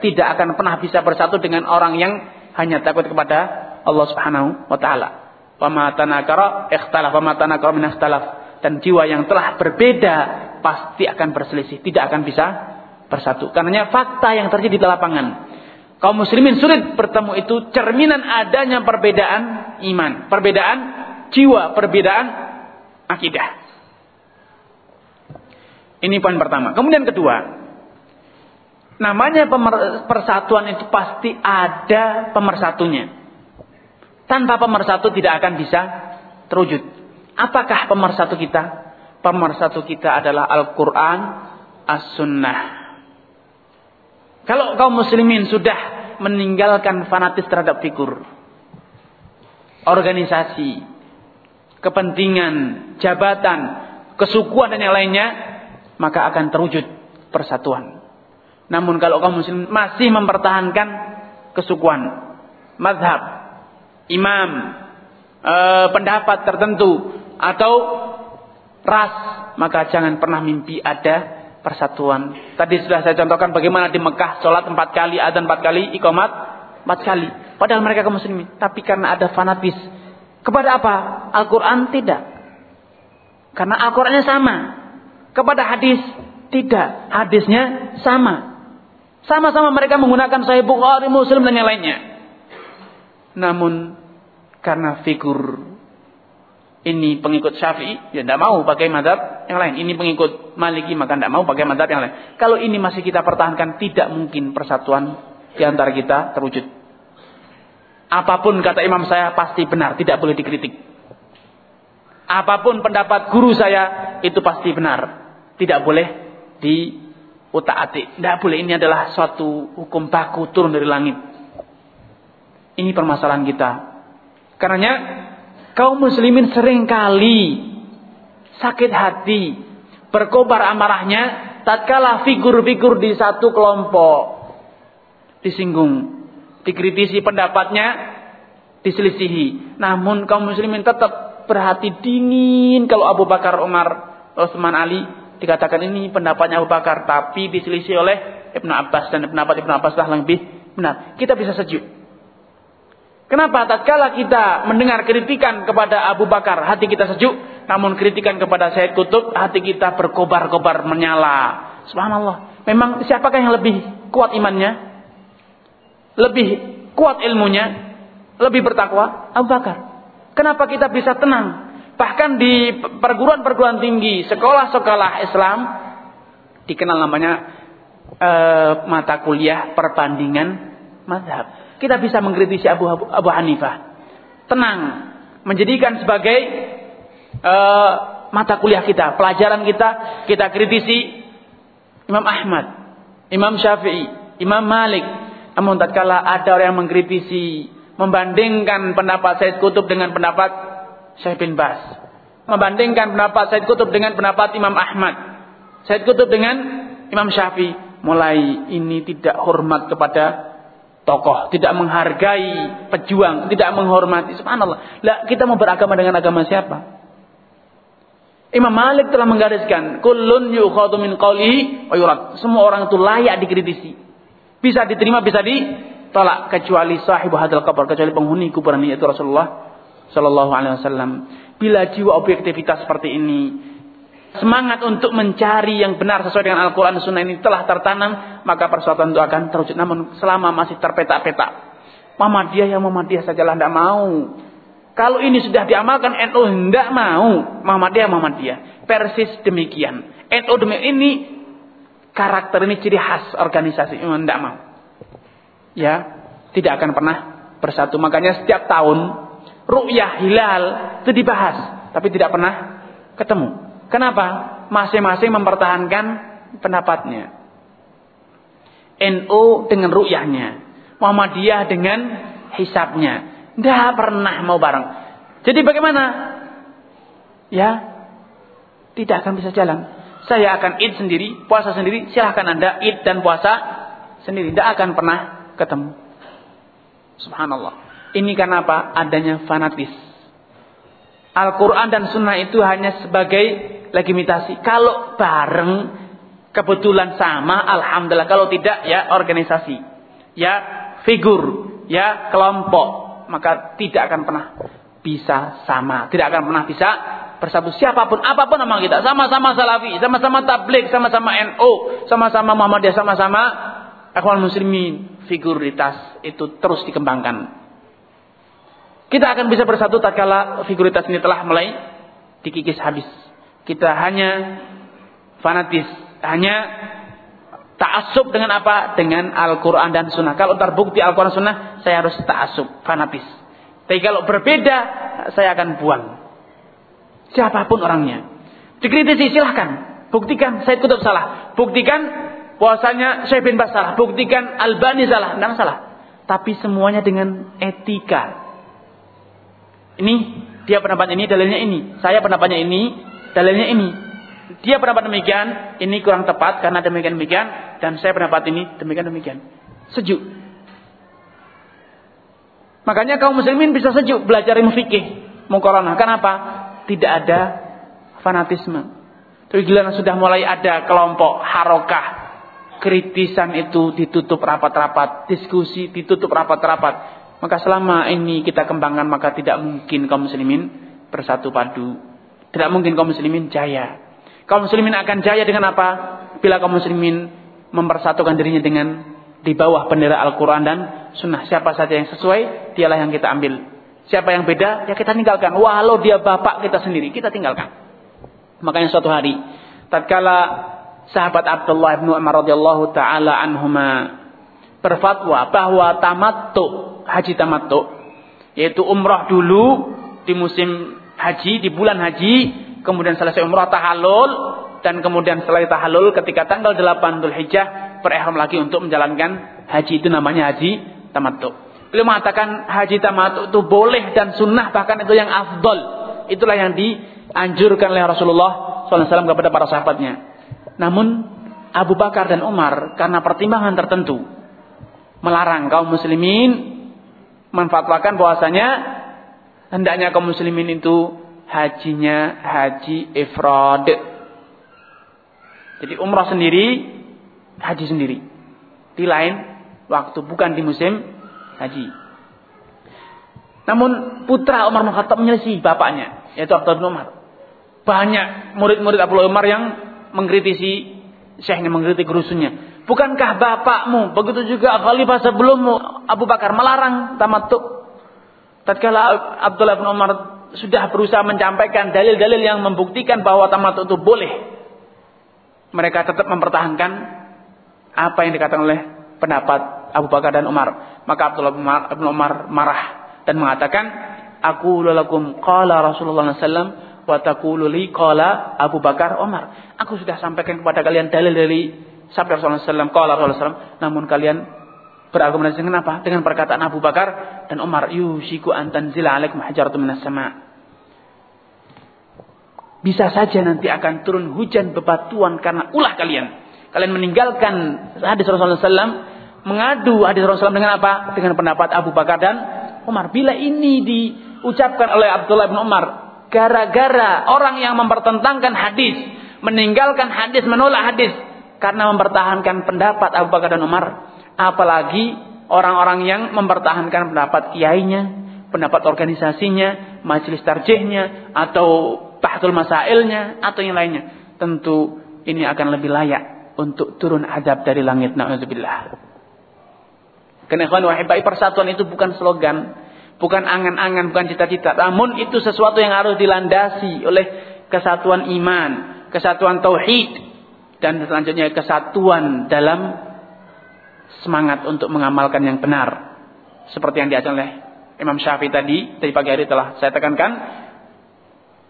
Tidak akan pernah bisa bersatu dengan orang yang hanya takut kepada Allah Subhanahu wa taala. Wa ma tanakara ikhtalaf wa min dan jiwa yang telah berbeda pasti akan berselisih, tidak akan bisa bersatu. Karena fakta yang terjadi di lapangan. Kaum muslimin sulit bertemu itu cerminan adanya perbedaan iman, perbedaan jiwa, perbedaan akidah. Ini poin pertama. Kemudian kedua, namanya persatuan itu pasti ada pemersatunya. Tanpa pemersatu tidak akan bisa terwujud. Apakah pemersatu kita? Pemersatu kita adalah Al-Quran, As-Sunnah. Kalau kaum muslimin sudah meninggalkan fanatis terhadap figur, organisasi, kepentingan, jabatan, kesukuan dan yang lainnya, maka akan terwujud persatuan. Namun kalau kaum muslim masih mempertahankan kesukuan, madhab, imam, eh, pendapat tertentu, atau ras, maka jangan pernah mimpi ada persatuan. Tadi sudah saya contohkan bagaimana di Mekah sholat empat kali, adzan empat kali, ikomat empat kali. Padahal mereka kaum muslimin. Tapi karena ada fanatis. Kepada apa? Al-Quran tidak. Karena Al-Qurannya sama. Kepada hadis tidak. Hadisnya sama. Sama-sama mereka menggunakan Sahih Bukhari, Muslim dan yang lainnya. Namun karena figur ini pengikut Syafi'i, ya tidak mau pakai madhab yang lain. Ini pengikut Maliki, maka tidak mau pakai madhab yang lain. Kalau ini masih kita pertahankan, tidak mungkin persatuan di antara kita terwujud. Apa pun kata imam saya pasti benar, tidak boleh dikritik. Apa pun pendapat guru saya itu pasti benar, tidak boleh di utak atik. Tidak boleh, ini adalah suatu hukum baku turun dari langit. Ini permasalahan kita. Karenanya kaum muslimin sering kali sakit hati, berkobar amarahnya tatkala figur-figur di satu kelompok disinggung, dikritisi pendapatnya, diselisihi. Namun kaum muslimin tetap berhati dingin kalau Abu Bakar, Umar, Utsman Ali dikatakan ini pendapatnya Abu Bakar, tapi diselisih oleh Ibnu Abbas dan pendapat Ibnu Abbas lah lebih benar. Kita bisa sejuk. Kenapa tatkala kita mendengar kritikan kepada Abu Bakar, hati kita sejuk, namun kritikan kepada Said Kutub, hati kita berkobar-kobar menyala. Subhanallah. Memang siapakah yang lebih kuat imannya? Lebih kuat ilmunya? Lebih bertakwa? Abu Bakar. Kenapa kita bisa tenang? Bahkan di perguruan-perguruan tinggi, sekolah-sekolah Islam, dikenal namanya uh, mata kuliah perbandingan mazhab kita bisa mengkritisi Abu, Abu Hanifah. Tenang, menjadikan sebagai uh, mata kuliah kita, pelajaran kita, kita kritisi Imam Ahmad, Imam Syafi'i, Imam Malik. Namun tatkala ada orang yang mengkritisi, membandingkan pendapat Said Kutub dengan pendapat Syekh bin Bas, membandingkan pendapat Said Kutub dengan pendapat Imam Ahmad, Said Kutub dengan Imam Syafi'i, mulai ini tidak hormat kepada tokoh, tidak menghargai pejuang, tidak menghormati. Subhanallah. Lah kita mau beragama dengan agama siapa? Imam Malik telah menggariskan, kullun yukhadu min qawlihi. Semua orang itu layak dikritisi. Bisa diterima, bisa ditolak kecuali sahibu hadal qabr, kecuali penghuni kuburan yaitu Rasulullah sallallahu alaihi wasallam. Bila jiwa objektivitas seperti ini, semangat untuk mencari yang benar sesuai dengan Al-Quran dan Sunnah ini telah tertanam, maka persuatan itu akan terwujud. Namun selama masih terpetak-petak, Muhammadiyah yang Muhammadiyah sajalah tidak mau. Kalau ini sudah diamalkan, NU tidak mau. Muhammadiyah Muhammadiyah. Persis demikian. NU demi ini karakter ini ciri khas organisasi. Tidak mau. Ya, tidak akan pernah bersatu. Makanya setiap tahun ru'yah hilal itu dibahas, tapi tidak pernah ketemu. Kenapa? Masing-masing mempertahankan pendapatnya. NU dengan ru'yahnya. Muhammadiyah dengan hisapnya. Tidak pernah mau bareng. Jadi bagaimana? Ya, tidak akan bisa jalan. Saya akan id sendiri, puasa sendiri. Silahkan anda id dan puasa sendiri. Tidak akan pernah ketemu. Subhanallah. Ini karena apa? Adanya fanatis. Al-Quran dan Sunnah itu hanya sebagai lagi imitasi. Kalau bareng kebetulan sama, alhamdulillah. Kalau tidak ya organisasi, ya figur, ya kelompok, maka tidak akan pernah bisa sama, tidak akan pernah bisa bersatu. Siapa pun, apa pun nama kita, sama-sama salafi, sama-sama tablik, sama-sama NU, sama-sama Muhammadiyah, sama-sama akhwan muslimin, figuritas itu terus dikembangkan. Kita akan bisa bersatu tak kala figuritas ini telah mulai dikikis habis. Kita hanya fanatis, hanya ta'assub dengan apa? Dengan Al-Quran dan Sunnah. Kalau terbukti Al-Quran Sunnah, saya harus ta'assub, fanatis. Tapi kalau berbeda, saya akan buang. Siapa pun orangnya. Dikritisi silahkan. Buktikan saya kutub salah. Buktikan bahwasanya saya bin Bas salah. Buktikan Albani salah. Tidak salah. Tapi semuanya dengan etika. Ini dia pendapat ini, dalilnya ini. Saya pendapatnya ini, dalilnya ini. Dia pendapat demikian, ini kurang tepat karena demikian demikian dan saya pendapat ini demikian demikian. Sejuk. Makanya kaum muslimin bisa sejuk belajar ilmu fikih, mukorana. Kenapa? Tidak ada fanatisme. Tapi gila sudah mulai ada kelompok harokah, kritisan itu ditutup rapat-rapat, diskusi ditutup rapat-rapat. Maka selama ini kita kembangkan maka tidak mungkin kaum muslimin bersatu padu tidak mungkin kaum muslimin jaya. Kaum muslimin akan jaya dengan apa? Bila kaum muslimin mempersatukan dirinya dengan di bawah bendera Al-Quran dan Sunnah. Siapa saja yang sesuai, dialah yang kita ambil. Siapa yang beda, ya kita tinggalkan. Walau dia bapak kita sendiri, kita tinggalkan. Makanya suatu hari, tatkala sahabat Abdullah bin Umar radhiyallahu taala anhuma berfatwa bahwa tamattu, haji tamattu, yaitu umrah dulu di musim haji di bulan haji, kemudian selesai umrah tahallul dan kemudian setelah tahallul ketika tanggal 8 Dzulhijjah berihram lagi untuk menjalankan haji itu namanya haji tamattu. Beliau mengatakan haji tamattu itu boleh dan sunnah bahkan itu yang afdol. Itulah yang dianjurkan oleh Rasulullah SAW kepada para sahabatnya. Namun Abu Bakar dan Umar karena pertimbangan tertentu melarang kaum muslimin menfatwakan bahwasanya hendaknya kaum muslimin itu hajinya haji ifrad. Jadi umrah sendiri, haji sendiri. Di lain waktu bukan di musim haji. Namun putra Umar bin Khattab menyelesaikan bapaknya, yaitu Abdullah bin Umar. Banyak murid-murid Abdullah Umar yang mengkritisi syekhnya, mengkritik rusuhnya. Bukankah bapakmu, begitu juga khalifah sebelummu, Abu Bakar melarang tamattu. Tatkala Abdullah bin Umar sudah berusaha menyampaikan dalil-dalil yang membuktikan bahwa tamattu itu boleh. Mereka tetap mempertahankan apa yang dikatakan oleh pendapat Abu Bakar dan Umar. Maka Abdullah bin Umar marah dan mengatakan, Aku lalakum qala Rasulullah SAW wa taqulu li qala Abu Bakar Umar. Aku sudah sampaikan kepada kalian dalil dari sabda Rasulullah SAW, qala Rasulullah SAW, namun kalian berargumentasi dengan apa? Dengan perkataan Abu Bakar dan Umar, yushiku antanzila alaikum hajaratun minas sama. Bisa saja nanti akan turun hujan bebatuan karena ulah kalian. Kalian meninggalkan hadis Rasulullah SAW, mengadu hadis Rasulullah SAW dengan apa? Dengan pendapat Abu Bakar dan Umar. Bila ini diucapkan oleh Abdullah bin Umar, gara-gara orang yang mempertentangkan hadis, meninggalkan hadis, menolak hadis, karena mempertahankan pendapat Abu Bakar dan Umar, apalagi orang-orang yang mempertahankan pendapat kiainya, pendapat organisasinya, majelis tarjihnya, atau bahtul masailnya atau yang lainnya. Tentu ini akan lebih layak untuk turun azab dari langit. Na'udzubillah. Karena ikhwan wahibai persatuan itu bukan slogan, bukan angan-angan, bukan cita-cita. Namun itu sesuatu yang harus dilandasi oleh kesatuan iman, kesatuan tauhid, dan selanjutnya kesatuan dalam semangat untuk mengamalkan yang benar. Seperti yang diajarkan oleh Imam Syafi'i tadi, tadi pagi hari telah saya tekankan,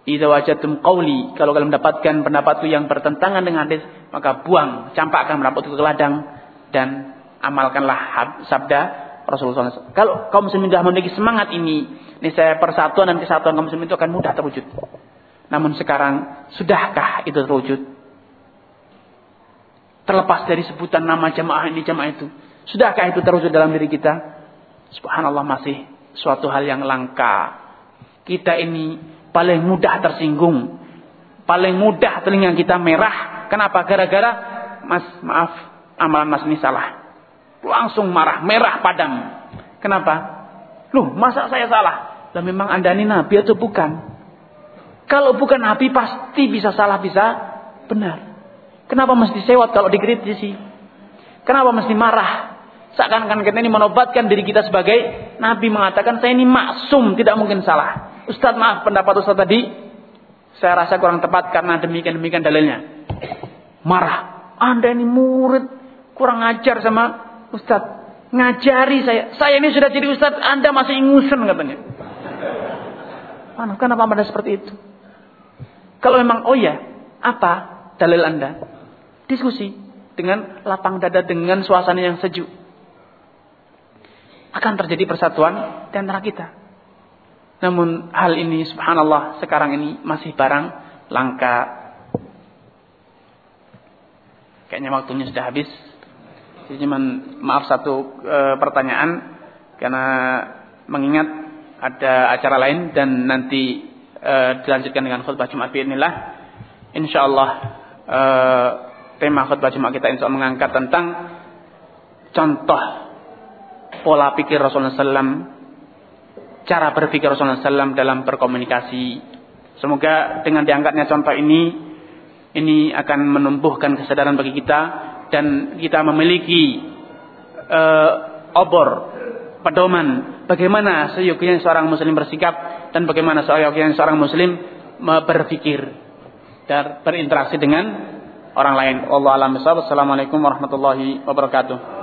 Idza wajadtum qawli, kalau kalian mendapatkan pendapatku yang bertentangan dengan hadis, maka buang, campakkan pendapatku ke ladang dan amalkanlah sabda Rasulullah SAW. Kalau kaum muslimin sudah memiliki semangat ini, ini saya persatuan dan kesatuan kaum muslimin itu akan mudah terwujud. Namun sekarang, sudahkah itu terwujud? Terlepas dari sebutan nama jamaah ini, jamaah itu. Sudahkah itu terwujud dalam diri kita? Subhanallah masih suatu hal yang langka. Kita ini paling mudah tersinggung. Paling mudah telinga kita merah. Kenapa? Gara-gara, mas maaf, amalan mas ini salah. Langsung marah, merah padam. Kenapa? Loh, masa saya salah? Dan memang anda ini nabi atau bukan? Kalau bukan nabi pasti bisa salah, bisa benar. Kenapa mesti sewot kalau dikritisi? Kenapa mesti marah? Seakan-akan kita ini menobatkan diri kita sebagai nabi mengatakan saya ini maksum, tidak mungkin salah. Ustaz maaf pendapat Ustaz tadi saya rasa kurang tepat karena demikian-demikian dalilnya. Marah. Anda ini murid kurang ajar sama Ustaz. Ngajari saya. Saya ini sudah jadi Ustaz, Anda masih ingusan katanya. Mana, kenapa Anda seperti itu? Kalau memang oh ya, apa dalil Anda? Diskusi dengan lapang dada dengan suasana yang sejuk. Akan terjadi persatuan di antara kita. Namun hal ini subhanallah sekarang ini masih barang langka. Kayaknya waktunya sudah habis. Jadi cuman maaf satu e, pertanyaan karena mengingat ada acara lain dan nanti e, dilanjutkan dengan khutbah Jumat inilah insyaallah e, tema khutbah Jumat kita insya mengangkat tentang contoh pola pikir Rasulullah SAW cara berpikir Rasulullah SAW dalam berkomunikasi. Semoga dengan diangkatnya contoh ini, ini akan menumbuhkan kesadaran bagi kita dan kita memiliki uh, obor, pedoman bagaimana seyogianya seorang muslim bersikap dan bagaimana seyogianya seorang muslim berpikir dan berinteraksi dengan orang lain. Allah alam Assalamualaikum warahmatullahi wabarakatuh.